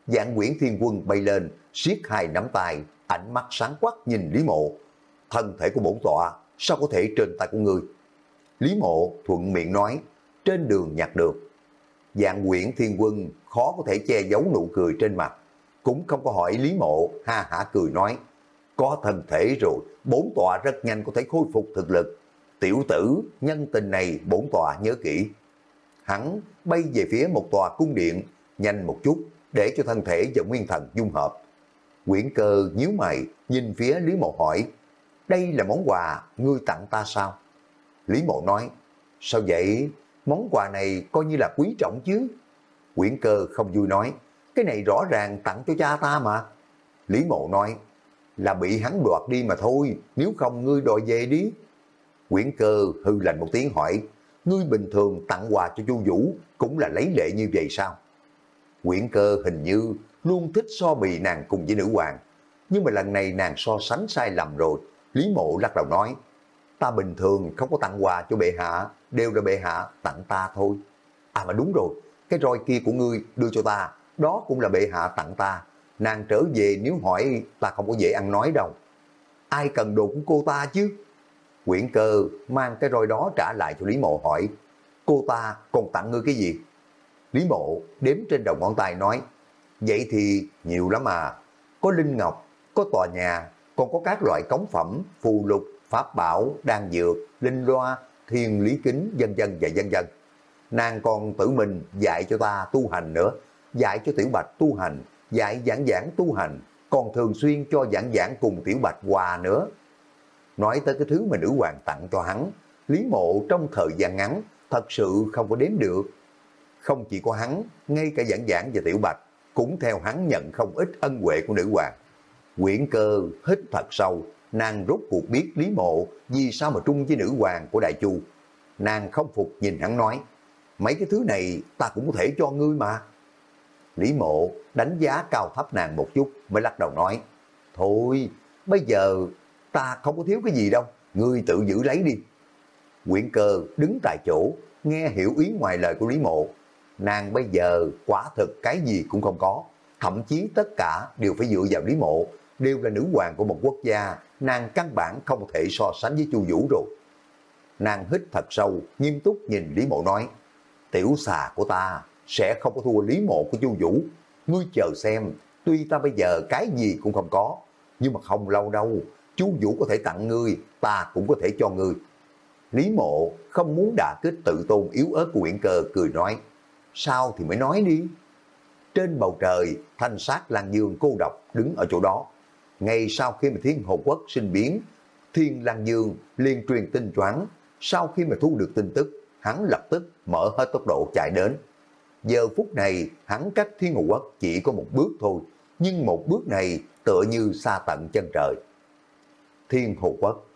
dạng Nguyễn Thiên Quân bay lên, siết hai nắm tay, ánh mắt sáng quắc nhìn Lý Mộ. Thân thể của bổn tọa sao có thể trên tay của người? Lý Mộ thuận miệng nói, trên đường nhặt được. Dạng quyển Thiên Quân khó có thể che giấu nụ cười trên mặt, cũng không có hỏi Lý Mộ, ha hả cười nói, có thân thể rồi, bốn tọa rất nhanh có thể khôi phục thực lực. Tiểu tử, nhân tình này bốn tòa nhớ kỹ. Hắn bay về phía một tòa cung điện, nhanh một chút, để cho thân thể và nguyên thần dung hợp. Quyển cơ nhíu mày, nhìn phía Lý Mộ hỏi, đây là món quà ngươi tặng ta sao? Lý Mộ nói, sao vậy? Món quà này coi như là quý trọng chứ. Quyển cơ không vui nói, cái này rõ ràng tặng cho cha ta mà. Lý Mộ nói, là bị hắn đoạt đi mà thôi, nếu không ngươi đòi về đi. Quyển cơ hư lạnh một tiếng hỏi, ngươi bình thường tặng quà cho Chu Vũ cũng là lấy lệ như vậy sao? Quyển cơ hình như luôn thích so bì nàng cùng với nữ hoàng, nhưng mà lần này nàng so sánh sai lầm rồi. Lý Mộ lắc đầu nói, ta bình thường không có tặng quà cho bệ hạ, đều là bệ hạ tặng ta thôi. À mà đúng rồi, cái roi kia của ngươi đưa cho ta, đó cũng là bệ hạ tặng ta. Nàng trở về nếu hỏi ta không có dễ ăn nói đâu. Ai cần đồ của cô ta chứ? Quyển cơ mang cái roi đó trả lại cho Lý Mộ hỏi, cô ta còn tặng ngươi cái gì? Lý Mộ đếm trên đầu ngón tay nói, vậy thì nhiều lắm à, có linh ngọc, có tòa nhà, còn có các loại cống phẩm, phù lục, pháp bảo, đan dược, linh loa, thiên lý kính, dân dân và dân dân. Nàng còn tự mình dạy cho ta tu hành nữa, dạy cho Tiểu Bạch tu hành, dạy giảng giảng tu hành, còn thường xuyên cho giảng giảng cùng Tiểu Bạch quà nữa. Nói tới cái thứ mà nữ hoàng tặng cho hắn, Lý Mộ trong thời gian ngắn thật sự không có đếm được. Không chỉ có hắn, ngay cả giảng giảng và Tiểu Bạch cũng theo hắn nhận không ít ân huệ của nữ hoàng. Quyển cơ hít thật sâu, nàng rốt cuộc biết Lý Mộ vì sao mà trung với nữ hoàng của Đại Chu. Nàng không phục nhìn hắn nói, mấy cái thứ này ta cũng có thể cho ngươi mà. Lý Mộ đánh giá cao thấp nàng một chút mới lắc đầu nói, thôi bây giờ ta không có thiếu cái gì đâu, ngươi tự giữ lấy đi. Quyển cơ đứng tại chỗ, nghe hiểu ý ngoài lời của Lý Mộ. Nàng bây giờ quả thực cái gì cũng không có, thậm chí tất cả đều phải dựa vào Lý Mộ, đều là nữ hoàng của một quốc gia, nàng căn bản không thể so sánh với Chu Vũ rồi. Nàng hít thật sâu, nghiêm túc nhìn Lý Mộ nói, tiểu xà của ta sẽ không có thua Lý Mộ của Chu Vũ. Ngươi chờ xem, tuy ta bây giờ cái gì cũng không có, nhưng mà không lâu đâu, Chu Vũ có thể tặng ngươi, ta cũng có thể cho ngươi. Lý Mộ không muốn đả kích tự tôn yếu ớt của Uyển Cơ cười nói, sao thì mới nói đi. Trên bầu trời, thanh sát Lan Dương cô độc đứng ở chỗ đó. Ngay sau khi mà Thiên Hồ Quốc sinh biến, Thiên lang Dương liền truyền tin choáng. Sau khi mà thu được tin tức, hắn lập tức mở hết tốc độ chạy đến. Giờ phút này, hắn cách Thiên Hậu Quốc chỉ có một bước thôi, nhưng một bước này tựa như xa tận chân trời. Thiên Hồ Quốc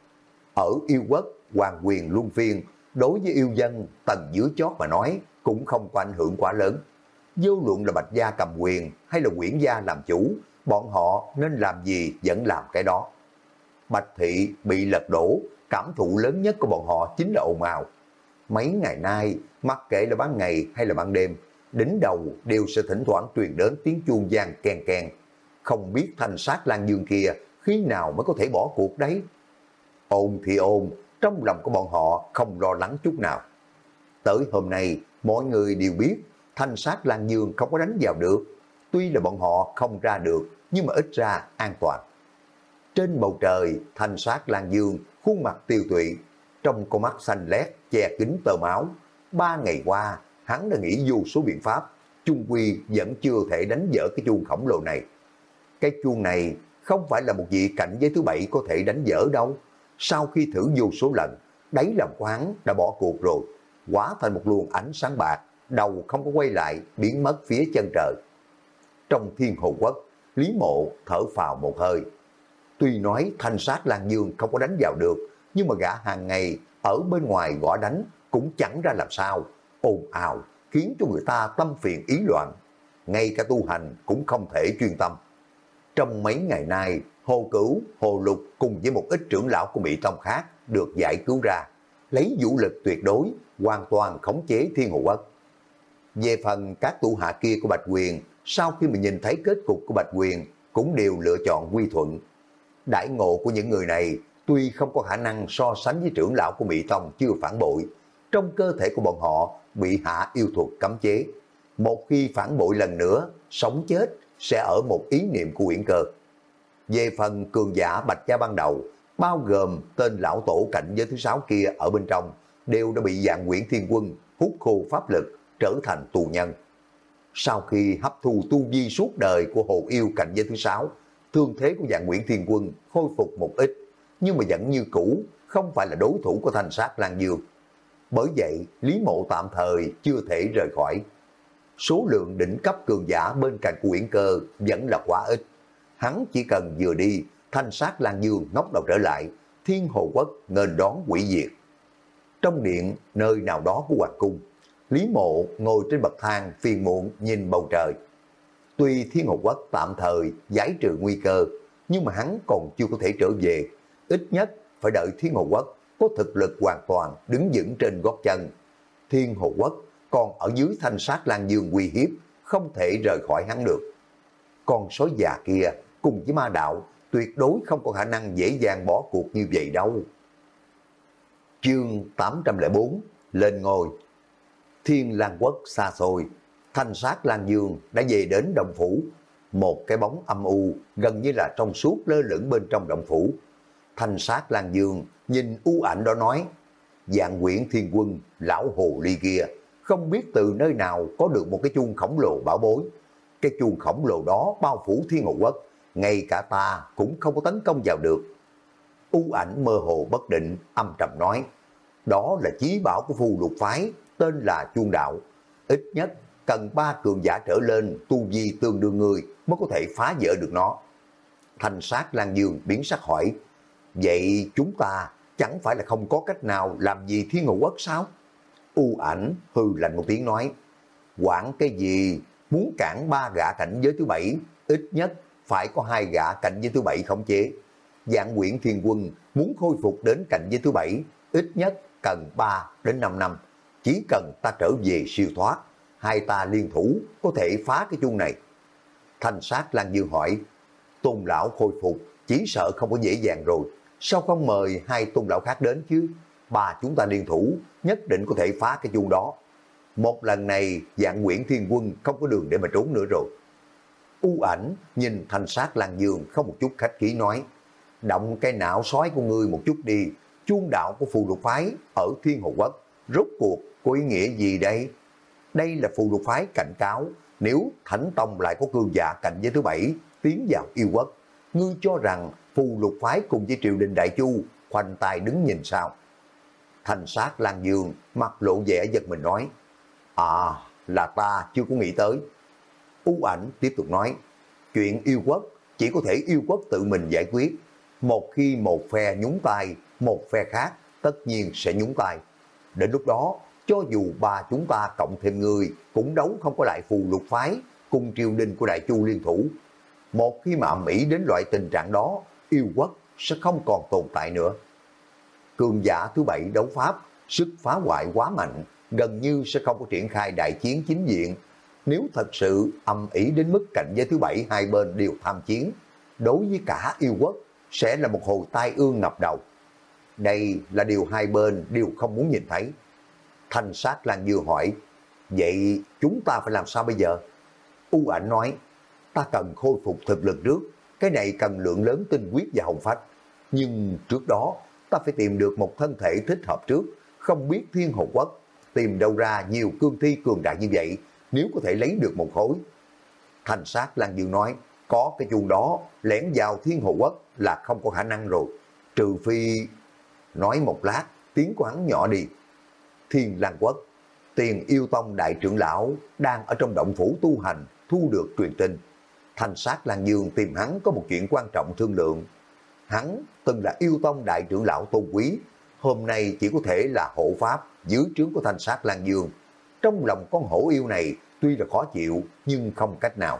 Ở yêu quốc, hoàng quyền luân phiên, đối với yêu dân, tầng dưới chót mà nói, cũng không có ảnh hưởng quá lớn. Vô luận là Bạch Gia cầm quyền hay là Nguyễn Gia làm chủ, bọn họ nên làm gì vẫn làm cái đó. Bạch Thị bị lật đổ, cảm thụ lớn nhất của bọn họ chính là ồn ào. Mấy ngày nay, mặc kệ là ban ngày hay là ban đêm, đỉnh đầu đều sẽ thỉnh thoảng truyền đến tiếng chuông giang kèn kèn. Không biết thanh sát Lan Dương kia khi nào mới có thể bỏ cuộc đấy. Ôn thì ôn, trong lòng của bọn họ không lo lắng chút nào. Tới hôm nay, mọi người đều biết thanh sát Lan Dương không có đánh vào được. Tuy là bọn họ không ra được, nhưng mà ít ra an toàn. Trên bầu trời, thanh sát Lan Dương, khuôn mặt tiêu tụy, trong con mắt xanh lét, che kính tờ máu. Ba ngày qua, hắn đã nghĩ vô số biện pháp, chung quy vẫn chưa thể đánh dỡ cái chuông khổng lồ này. Cái chuông này không phải là một vị cảnh giới thứ bảy có thể đánh dỡ đâu. Sau khi thử vô số lần, đáy lòng của hắn đã bỏ cuộc rồi, quá thành một luồng ánh sáng bạc, đầu không có quay lại, biến mất phía chân trời. Trong thiên hồ quốc, Lý Mộ thở phào một hơi. Tuy nói thanh sát Lan Dương không có đánh vào được, nhưng mà gã hàng ngày ở bên ngoài gõ đánh cũng chẳng ra làm sao. ồn ào, khiến cho người ta tâm phiền ý loạn. Ngay cả tu hành cũng không thể chuyên tâm. Trong mấy ngày nay, Hồ Cửu, Hồ Lục cùng với một ít trưởng lão của Mỹ Tông khác được giải cứu ra, lấy vũ lực tuyệt đối, hoàn toàn khống chế Thiên Hồ Quốc. Về phần các tụ hạ kia của Bạch Quyền, sau khi mà nhìn thấy kết cục của Bạch Quyền, cũng đều lựa chọn quy thuận. Đại ngộ của những người này tuy không có khả năng so sánh với trưởng lão của Mỹ Tông chưa phản bội, trong cơ thể của bọn họ bị hạ yêu thuật cấm chế. Một khi phản bội lần nữa, sống chết sẽ ở một ý niệm của Uyển Cơ. Về phần cường giả Bạch Gia ban đầu, bao gồm tên lão tổ cảnh giới thứ sáu kia ở bên trong, đều đã bị dạng Nguyễn Thiên Quân hút khô pháp lực, trở thành tù nhân. Sau khi hấp thu tu vi suốt đời của hồ yêu cảnh giới thứ sáu, thương thế của dạng Nguyễn Thiên Quân khôi phục một ít, nhưng mà vẫn như cũ, không phải là đối thủ của thanh sát Lan Dương. Bởi vậy, Lý Mộ tạm thời chưa thể rời khỏi. Số lượng đỉnh cấp cường giả bên cạnh của Uyển Cơ vẫn là quá ít. Hắn chỉ cần vừa đi, thanh sát Lan Dương ngóc đầu trở lại, thiên hồ quốc nên đón quỷ diệt. Trong điện, nơi nào đó của Hoàng Cung, Lý Mộ ngồi trên bậc thang phiền muộn nhìn bầu trời. Tuy Thiên Hồ Quốc tạm thời giải trừ nguy cơ, nhưng mà hắn còn chưa có thể trở về. Ít nhất phải đợi Thiên Hồ Quốc có thực lực hoàn toàn đứng vững trên gót chân. Thiên Hồ Quốc còn ở dưới thanh sát Lan Dương uy hiếp, không thể rời khỏi hắn được. Con số già kia cùng với ma đạo tuyệt đối không có khả năng dễ dàng bỏ cuộc như vậy đâu. Chương 804 Lên ngồi Thiên Lan Quốc xa xôi, thanh sát Lan Dương đã về đến động phủ. Một cái bóng âm u gần như là trong suốt lơ lửng bên trong động phủ. Thanh sát Lan Dương nhìn u ảnh đó nói, dạng quyển thiên quân, lão hồ ly kia, không biết từ nơi nào có được một cái chuông khổng lồ bảo bối. Cái chuông khổng lồ đó bao phủ thiên hồ quốc, ngay cả ta cũng không có tấn công vào được. U ảnh mơ hồ bất định, âm trầm nói, đó là chí bảo của phù lục phái, tên là chuông đạo. Ít nhất cần ba cường giả trở lên tu vi tương đương người mới có thể phá vỡ được nó. Thành sát Lan Dương biến sắc hỏi, vậy chúng ta chẳng phải là không có cách nào làm gì thiên ngũ quốc sao? U ảnh hư lạnh một tiếng nói, quản cái gì, muốn cản ba gã cảnh giới thứ bảy, ít nhất phải có hai gã cảnh giới thứ bảy khống chế. Dạng quyển thiên quân muốn khôi phục đến cảnh giới thứ bảy, ít nhất cần 3 đến 5 năm. Chỉ cần ta trở về siêu thoát, hai ta liên thủ có thể phá cái chuông này. Thanh sát Lan Dương hỏi, tôn lão khôi phục chỉ sợ không có dễ dàng rồi. Sao không mời hai tôn lão khác đến chứ? Ba chúng ta liên thủ nhất định có thể phá cái chuông đó. Một lần này dạng Nguyễn Thiên Quân không có đường để mà trốn nữa rồi. U ảnh nhìn thanh sát Lan Dương không một chút khách khí nói, động cái não sói của ngươi một chút đi, chuông đạo của phù lục phái ở Thiên Hồ Quốc, rốt cuộc có ý nghĩa gì đây? Đây là phù lục phái cảnh cáo, nếu Thánh Tông lại có cương giả cảnh giới thứ bảy tiến vào yêu quốc, ngươi cho rằng phù lục phái cùng với triều đình Đại Chu khoanh tay đứng nhìn sao? Thành sát Lan Dương mặt lộ vẻ giật mình nói, À, là ta chưa có nghĩ tới. U ảnh tiếp tục nói, chuyện yêu quốc chỉ có thể yêu quốc tự mình giải quyết. Một khi một phe nhúng tay, một phe khác tất nhiên sẽ nhúng tay. Đến lúc đó, cho dù ba chúng ta cộng thêm người cũng đấu không có lại phù lục phái cùng triều đình của Đại Chu liên thủ. Một khi mà Mỹ đến loại tình trạng đó, yêu quốc sẽ không còn tồn tại nữa. Cường giả thứ bảy đấu pháp, sức phá hoại quá mạnh, gần như sẽ không có triển khai đại chiến chính diện. Nếu thật sự âm ý đến mức cảnh giới thứ bảy hai bên đều tham chiến, đối với cả yêu quốc sẽ là một hồi tai ương ngập đầu. Đây là điều hai bên đều không muốn nhìn thấy. Thanh sát Lan Dương hỏi, vậy chúng ta phải làm sao bây giờ? U ảnh nói, ta cần khôi phục thực lực trước, cái này cần lượng lớn tinh huyết và hồng phách. Nhưng trước đó, ta phải tìm được một thân thể thích hợp trước, không biết thiên hồ quốc, tìm đâu ra nhiều cương thi cường đại như vậy, nếu có thể lấy được một khối. Thanh sát Lan Dương nói, có cái chuông đó, lẻn vào thiên hồ quốc là không có khả năng rồi, trừ phi... Nói một lát, tiếng của hắn nhỏ đi. Thiên Lan Quốc, tiền yêu tông đại trưởng lão đang ở trong động phủ tu hành, thu được truyền tin. Thanh sát Lan Dương tìm hắn có một chuyện quan trọng thương lượng. Hắn từng là yêu tông đại trưởng lão tôn quý, hôm nay chỉ có thể là hộ pháp dưới trướng của thanh sát Lan Dương. trong lòng con hổ yêu này tuy là khó chịu nhưng không cách nào.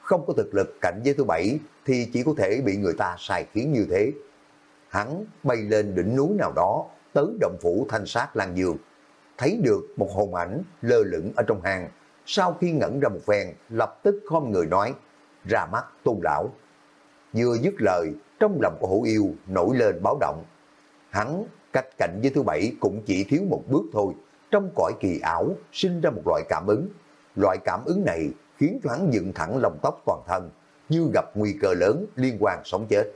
Không có thực lực cạnh với thứ bảy thì chỉ có thể bị người ta sai khiến như thế. Hắn bay lên đỉnh núi nào đó tới động phủ thanh sát Lan Dương. Thấy được một hồn ảnh lơ lửng ở trong hang. Sau khi ngẩn ra một phen, lập tức khom người nói, ra mắt tôn lão. Vừa dứt lời, trong lòng của hổ yêu nổi lên báo động. Hắn cách cạnh với thứ bảy cũng chỉ thiếu một bước thôi. Trong cõi kỳ ảo sinh ra một loại cảm ứng. Loại cảm ứng này khiến cho hắn dựng thẳng lòng tóc toàn thân, như gặp nguy cơ lớn liên quan sống chết.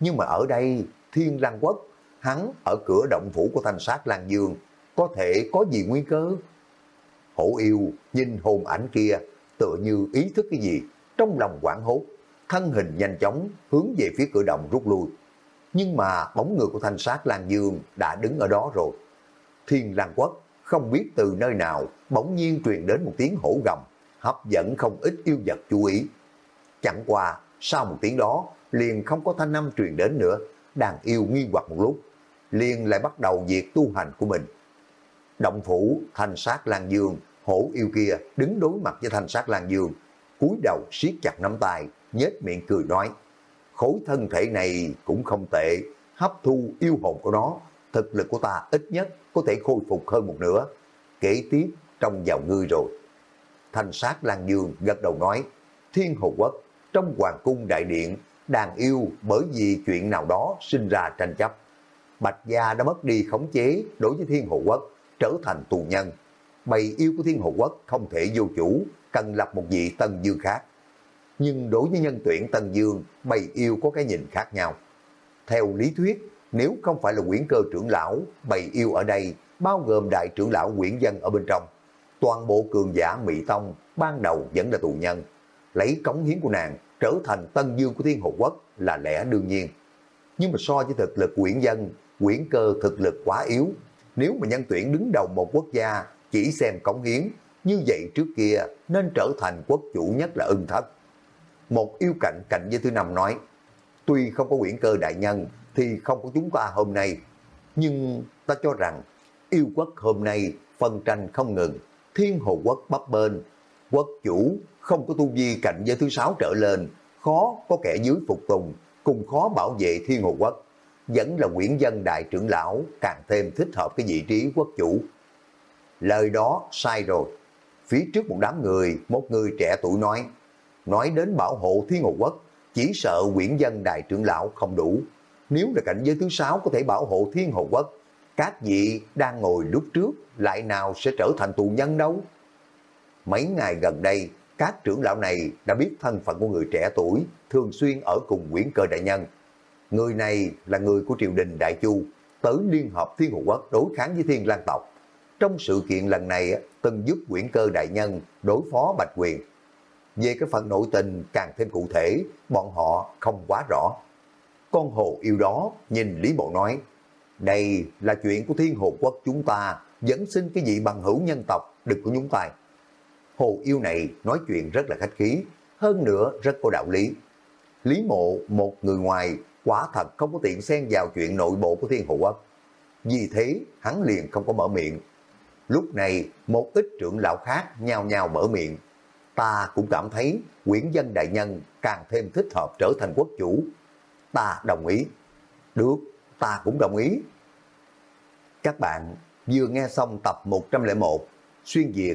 Nhưng mà ở đây, Thiên Lang Quốc, hắn ở cửa động phủ của thanh sát Lan Dương, có thể có gì nguy cơ? Hổ yêu nhìn hồn ảnh kia, tựa như ý thức cái gì, trong lòng quảng hốt, thân hình nhanh chóng hướng về phía cửa động rút lui. Nhưng mà bóng người của thanh sát Lan Dương đã đứng ở đó rồi. Thiên Lang Quốc không biết từ nơi nào bỗng nhiên truyền đến một tiếng hổ gầm, hấp dẫn không ít yêu vật chú ý. Chẳng qua, sau một tiếng đó, liền không có thanh âm truyền đến nữa, đàn yêu nghi hoặc một lúc, liền lại bắt đầu việc tu hành của mình. Động phủ, thanh sát Lan Dương, hổ yêu kia đứng đối mặt với thanh sát Lan Dương, cúi đầu siết chặt nắm tay, nhếch miệng cười nói, khối thân thể này cũng không tệ, hấp thu yêu hồn của nó, thực lực của ta ít nhất có thể khôi phục hơn một nửa, kể tiếp trong vào ngươi rồi. Thanh sát Lan Dương gật đầu nói, Thiên Hồ Quốc, trong Hoàng cung Đại Điện, đàn yêu bởi vì chuyện nào đó sinh ra tranh chấp. Bạch Gia đã mất đi khống chế đối với Thiên Hồ Quốc, trở thành tù nhân. Bầy yêu của Thiên Hồ Quốc không thể vô chủ, cần lập một vị Tân Dương khác. Nhưng đối với nhân tuyển Tân Dương, bầy yêu có cái nhìn khác nhau. Theo lý thuyết, nếu không phải là quyển cơ trưởng lão, bầy yêu ở đây, bao gồm đại trưởng lão quyển dân ở bên trong, toàn bộ cường giả Mỹ Tông ban đầu vẫn là tù nhân, lấy cống hiến của nàng trở thành tân dương của thiên hồ quốc là lẽ đương nhiên. Nhưng mà so với thực lực quyển dân, quyển cơ thực lực quá yếu. Nếu mà nhân tuyển đứng đầu một quốc gia chỉ xem cống hiến, như vậy trước kia nên trở thành quốc chủ nhất là ưng thất. Một yêu cạnh cạnh với thứ năm nói, tuy không có quyển cơ đại nhân thì không có chúng ta hôm nay, nhưng ta cho rằng yêu quốc hôm nay phân tranh không ngừng, thiên hồ quốc bấp bên, quốc chủ không có tu vi cạnh giới thứ sáu trở lên, khó có kẻ dưới phục tùng, cùng khó bảo vệ thiên hồ quốc. Vẫn là Nguyễn Dân Đại trưởng lão càng thêm thích hợp cái vị trí quốc chủ. Lời đó sai rồi. Phía trước một đám người, một người trẻ tuổi nói, nói đến bảo hộ thiên hồ quốc, chỉ sợ Nguyễn Dân Đại trưởng lão không đủ. Nếu là cảnh giới thứ sáu có thể bảo hộ thiên hồ quốc, các vị đang ngồi lúc trước lại nào sẽ trở thành tù nhân đâu. Mấy ngày gần đây, các trưởng lão này đã biết thân phận của người trẻ tuổi, thường xuyên ở cùng Nguyễn Cơ Đại Nhân. Người này là người của triều đình Đại Chu, tới Liên Hợp Thiên Hồ Quốc đối kháng với Thiên Lan Tộc. Trong sự kiện lần này, từng giúp Nguyễn Cơ Đại Nhân đối phó Bạch Quyền. Về cái phần nội tình càng thêm cụ thể, bọn họ không quá rõ. Con hồ yêu đó nhìn Lý Bộ nói, đây là chuyện của Thiên Hồ Quốc chúng ta, dẫn sinh cái gì bằng hữu nhân tộc, đừng có nhúng tay hồ yêu này nói chuyện rất là khách khí, hơn nữa rất có đạo lý. Lý mộ, một người ngoài, quả thật không có tiện xen vào chuyện nội bộ của thiên hồ quốc. Vì thế, hắn liền không có mở miệng. Lúc này, một ít trưởng lão khác nhao nhao mở miệng. Ta cũng cảm thấy quyển dân đại nhân càng thêm thích hợp trở thành quốc chủ. Ta đồng ý. Được, ta cũng đồng ý. Các bạn vừa nghe xong tập 101 Xuyên Việt